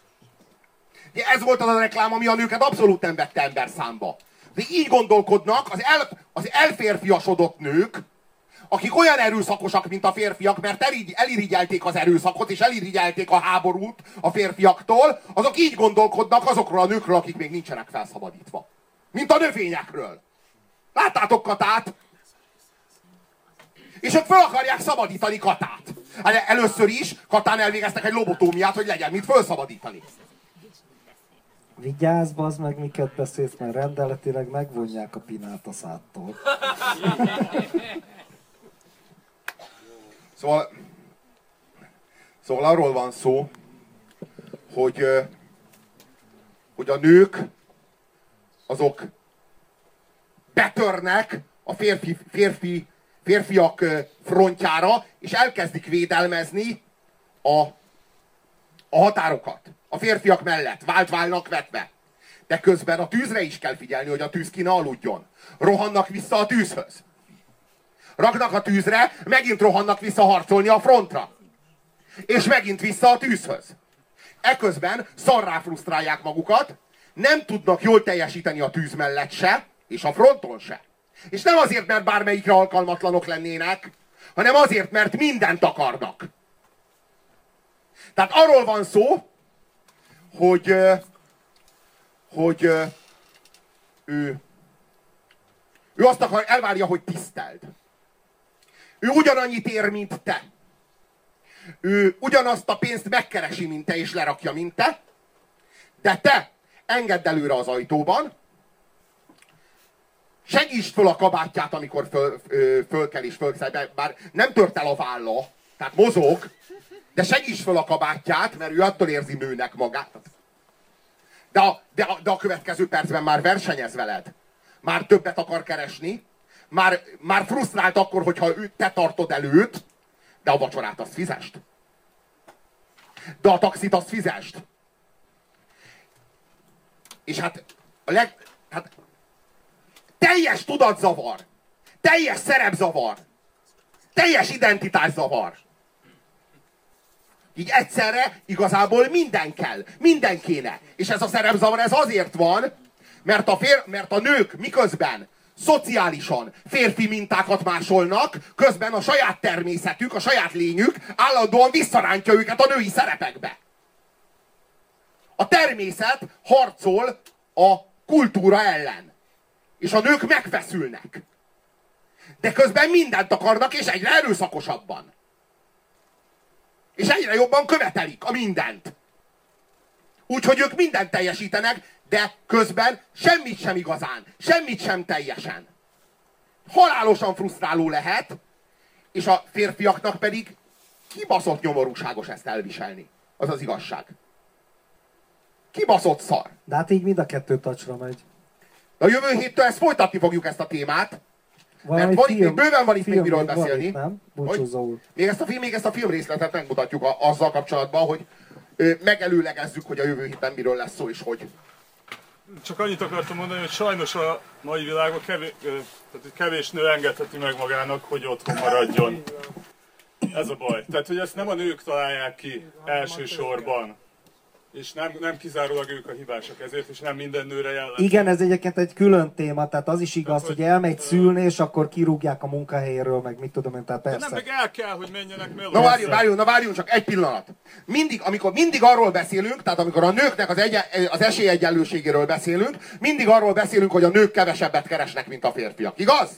De ez volt az a reklám, ami a nőket abszolút nem vette ember számba. De így gondolkodnak az, el, az elférfiasodott nők, akik olyan erőszakosak, mint a férfiak, mert eligy, elirigyelték az erőszakot, és elirigyelték a háborút a férfiaktól, azok így gondolkodnak azokról a nőkről, akik még nincsenek felszabadítva. Mint a növényekről. Láttátok Katát? És ők fel akarják szabadítani Katát. Hát először is Katán elvégeztek egy lobotómiát, hogy legyen mit felszabadítani. Vigyázz, bazd meg, miket beszélsz, mert rendeletileg megvonják a pinát a szától. Szóval, szóval arról van szó, hogy, hogy a nők azok betörnek a férfi, férfi, férfiak frontjára, és elkezdik védelmezni a, a határokat. A férfiak mellett. Vált válnak vetve. De közben a tűzre is kell figyelni, hogy a tűz ki ne aludjon. Rohannak vissza a tűzhöz. Ragnak a tűzre, megint rohannak vissza harcolni a frontra. És megint vissza a tűzhöz. Eközben szarrá frusztrálják magukat, nem tudnak jól teljesíteni a tűz mellett se, és a fronton se. És nem azért, mert bármelyikre alkalmatlanok lennének, hanem azért, mert mindent akarnak. Tehát arról van szó, hogy, hogy ő, ő azt akar, elvárja, hogy tiszteld. Ő ugyanannyit ér, mint te. Ő ugyanazt a pénzt megkeresi, mint te, és lerakja, mint te. De te engedd előre az ajtóban, segítsd föl a kabátját, amikor föl, ö, fölkel és fölkszel, bár nem tört el a válla, tehát mozog, de segíts föl a kabátját, mert ő attól érzi nőnek magát. De a, de, a, de a következő percben már versenyez veled. Már többet akar keresni, már, már frusztrált akkor, hogyha ő, te tartod előt, de a vacsorát azt fizest. De a taxit azt fizest. És hát a leg, hát teljes tudatzavar, teljes szerepzavar, teljes identitászavar. Így egyszerre igazából minden kell, minden kéne. És ez a szerepzavar ez azért van, mert a, fér, mert a nők miközben szociálisan férfi mintákat másolnak, közben a saját természetük, a saját lényük állandóan visszarántja őket a női szerepekbe. A természet harcol a kultúra ellen. És a nők megfeszülnek. De közben mindent akarnak, és egyre erőszakosabban. És egyre jobban követelik a mindent. Úgyhogy ők mindent teljesítenek, de közben semmit sem igazán, semmit sem teljesen. Halálosan frusztráló lehet, és a férfiaknak pedig kibaszott nyomorúságos ezt elviselni. Az az igazság. Kibaszott szar. De hát így mind a kettő tacsra megy. De a jövő héttől ezt folytatni fogjuk ezt a témát. Valami mert van itt, film- még bőven van itt még miről beszélni. itt, nem? Még ezt a film, még ezt a film részletet megmutatjuk a, azzal kapcsolatban, hogy ö, megelőlegezzük, hogy a jövő héten miről lesz szó és hogy. Csak annyit akartam mondani, hogy sajnos a mai világban kevés, tehát kevés nő engedheti meg magának, hogy otthon maradjon. Ez a baj. Tehát, hogy ezt nem a nők találják ki elsősorban. És nem, nem kizárólag ők a hibásak ezért, és nem minden nőre jellemző. Igen, ez egyébként egy külön téma, tehát az is igaz, hogy elmegy szülni, és akkor kirúgják a munkahelyéről, meg mit tudom én, tehát De nem, persze. meg el kell, hogy menjenek mellé. Na várjunk, várjunk, na várjunk csak egy pillanat. Mindig, amikor mindig arról beszélünk, tehát amikor a nőknek az, egye, az esélyegyenlőségéről beszélünk, mindig arról beszélünk, hogy a nők kevesebbet keresnek, mint a férfiak. Igaz?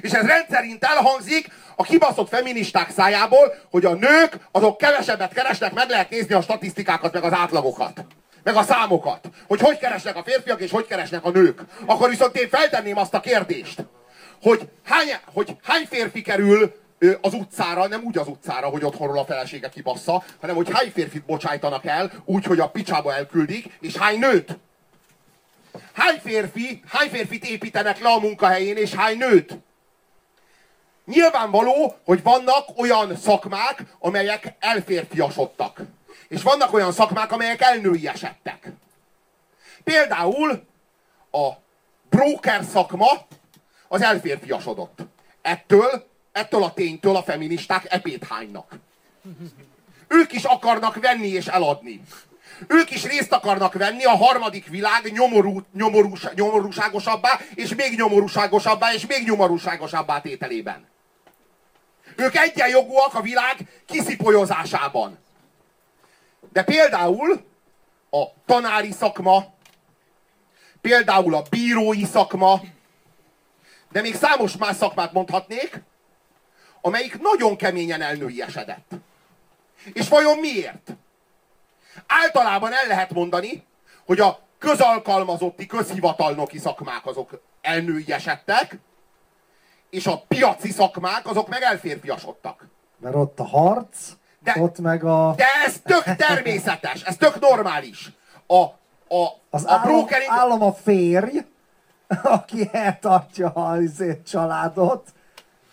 És ez rendszerint elhangzik a kibaszott feministák szájából, hogy a nők azok kevesebbet keresnek, meg lehet nézni a statisztikákat, meg az átlagokat. Meg a számokat. Hogy hogy keresnek a férfiak, és hogy keresnek a nők. Akkor viszont én feltenném azt a kérdést, hogy hány, hogy hány férfi kerül az utcára, nem úgy az utcára, hogy otthonról a felesége kibassza, hanem hogy hány férfit bocsájtanak el, úgy, hogy a picsába elküldik, és hány nőt. Hány férfi, hány férfit építenek le a munkahelyén, és hány nőt? Nyilvánvaló, hogy vannak olyan szakmák, amelyek elférfiasodtak. És vannak olyan szakmák, amelyek elnői esettek. Például a broker szakma az elférfiasodott. Ettől, ettől a ténytől a feministák epét hánynak. Ők is akarnak venni és eladni. Ők is részt akarnak venni a harmadik világ nyomorú, nyomorús, nyomorúságosabbá, és még nyomorúságosabbá, és még nyomorúságosabbá tételében. Ők egyenjogúak a világ kiszipolyozásában. De például a tanári szakma, például a bírói szakma, de még számos más szakmát mondhatnék, amelyik nagyon keményen elnői esedett. És vajon miért? Általában el lehet mondani, hogy a közalkalmazotti, közhivatalnoki szakmák azok elnői esettek, és a piaci szakmák azok meg elférfiasodtak. Mert ott a harc, de, ott meg a... De ez tök természetes, ez tök normális. A, a, az a állam, brokering... állam a férj, aki eltartja a izé, családot.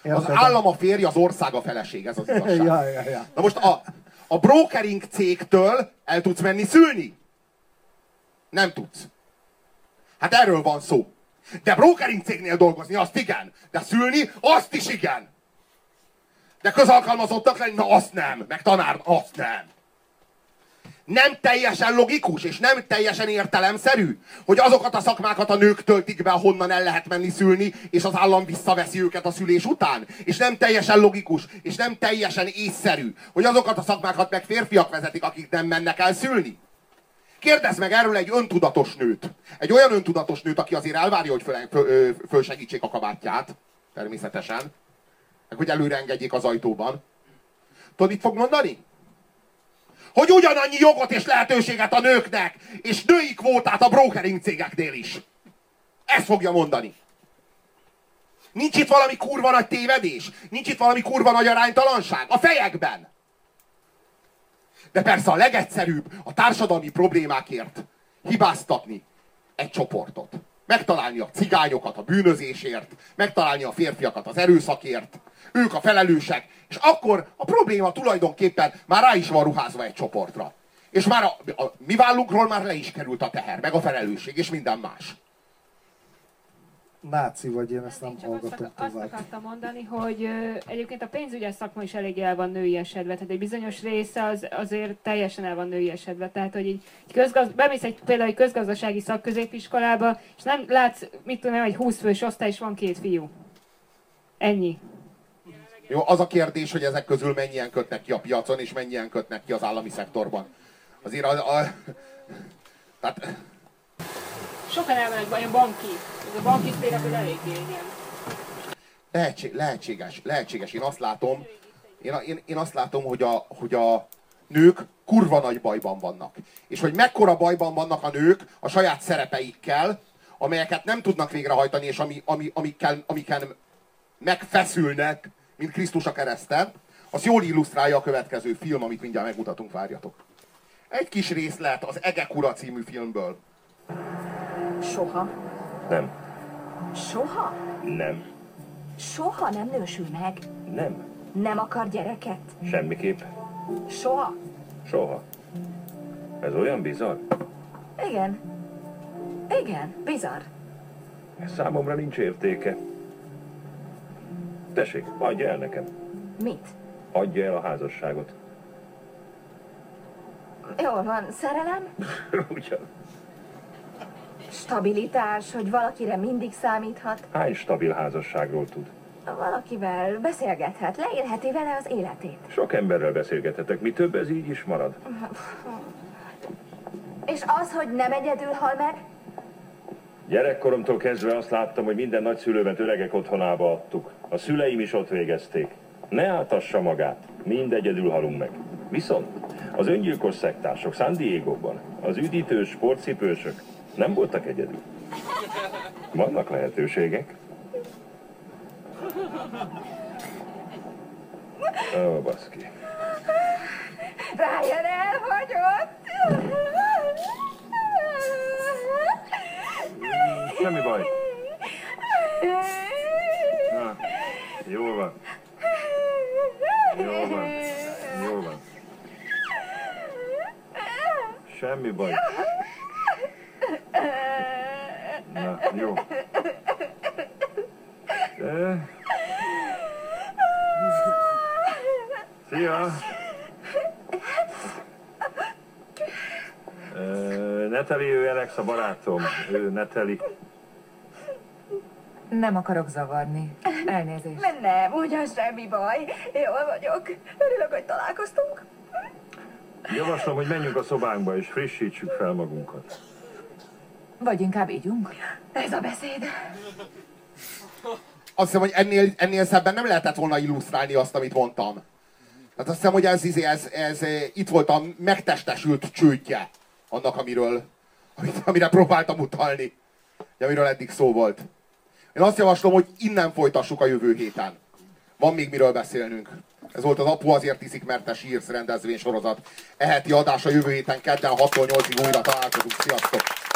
Érted? Az állam a férj, az ország a feleség, ez az igazság. ja, ja, ja. Na most a, a brokering cégtől el tudsz menni szülni? Nem tudsz. Hát erről van szó. De brokering cégnél dolgozni, azt igen. De szülni, azt is igen. De közalkalmazottak lenni, na azt nem. Meg tanár, azt nem. Nem teljesen logikus, és nem teljesen értelemszerű, hogy azokat a szakmákat a nők töltik be, honnan el lehet menni szülni, és az állam visszaveszi őket a szülés után. És nem teljesen logikus, és nem teljesen észszerű, hogy azokat a szakmákat meg férfiak vezetik, akik nem mennek el szülni. Kérdezz meg erről egy öntudatos nőt. Egy olyan öntudatos nőt, aki azért elvárja, hogy föl, föl, a kabátját, természetesen. Meg hogy előre engedjék az ajtóban. Tudod, mit fog mondani? Hogy ugyanannyi jogot és lehetőséget a nőknek, és női kvótát a brokering cégeknél is. Ezt fogja mondani. Nincs itt valami kurva nagy tévedés? Nincs itt valami kurva nagy aránytalanság? A fejekben! De persze a legegyszerűbb a társadalmi problémákért hibáztatni egy csoportot. Megtalálni a cigányokat a bűnözésért, megtalálni a férfiakat az erőszakért, ők a felelősek, és akkor a probléma tulajdonképpen már rá is van ruházva egy csoportra. És már a, a mi vállunkról már le is került a teher, meg a felelősség, és minden más náci vagy, én ezt nem Csak hallgatom azt, azt tovább. akartam mondani, hogy ö, egyébként a pénzügyes szakma is elég el van női esedve, tehát egy bizonyos része az, azért teljesen el van női esedve. Tehát, hogy így, közgaz, bemész egy, például egy közgazdasági szakközépiskolába, és nem látsz, mit tudom, egy 20 fős osztály, és van két fiú. Ennyi. Jó, az a kérdés, hogy ezek közül mennyien kötnek ki a piacon, és mennyien kötnek ki az állami szektorban. Azért a... a tehát... Sokan elmennek olyan banki. Ez a banki például eléggé. Lehetség, lehetséges, lehetséges. Én azt látom, én, én, én azt látom, hogy a, hogy a nők kurva nagy bajban vannak. És hogy mekkora bajban vannak a nők a saját szerepeikkel, amelyeket nem tudnak végrehajtani, és ami, ami, amikkel, amiken megfeszülnek, mint Krisztus a kereszten, az jól illusztrálja a következő film, amit mindjárt megmutatunk, várjatok. Egy kis részlet az Egek ura című filmből. Soha. Nem. Soha? Nem. Soha nem nősül meg. Nem. Nem akar gyereket. Semmiképp. Soha. Soha. Ez olyan bizarr? Igen. Igen, bizarr. Számomra nincs értéke. Tessék, adja el nekem. Mit? Adja el a házasságot. Jól van, szerelem, Ugyan. Stabilitás, hogy valakire mindig számíthat, Hány stabil házasságról tud? valakivel beszélgethet, leélheti vele az életét. Sok emberrel beszélgethetek, mi több ez így is marad. És az, hogy nem egyedül hal meg, Gyerekkoromtól kezdve azt láttam, hogy minden nagyszülőmet öregek otthonába adtuk. A szüleim is ott végezték. Ne átassa magát, mind egyedül halunk meg. Viszont az öngyilkos szektások San Diego-ban, az üdítős sportcipősök nem voltak egyedül. Vannak lehetőségek. Ó, baszki. Brian elhagyott. Semmi baj. Na, jó van. Jó van. Jó van. Semmi baj. Na, jó. Szia! Neteli, ő Alex a barátom. Ő Neteli. Nem akarok zavarni. Elnézést. Nem, nem, ugyan semmi baj. Jól vagyok. Örülök, hogy találkoztunk. Javaslom, hogy menjünk a szobánkba és frissítsük fel magunkat. Vagy inkább ígyunk? Ez a beszéd. Azt hiszem, hogy ennél, ennél szebben nem lehetett volna illusztrálni azt, amit mondtam. Hát azt hiszem, hogy ez, ez, ez, ez itt volt a megtestesült csődje annak, amiről, amit, amire próbáltam utalni. Amiről eddig szó volt. Én azt javaslom, hogy innen folytassuk a jövő héten. Van még miről beszélnünk. Ez volt az Apu azért iszik, mert te sírsz rendezvény. Eheti adás a jövő héten kedden 6-8-ig újra találkozunk. Sziasztok!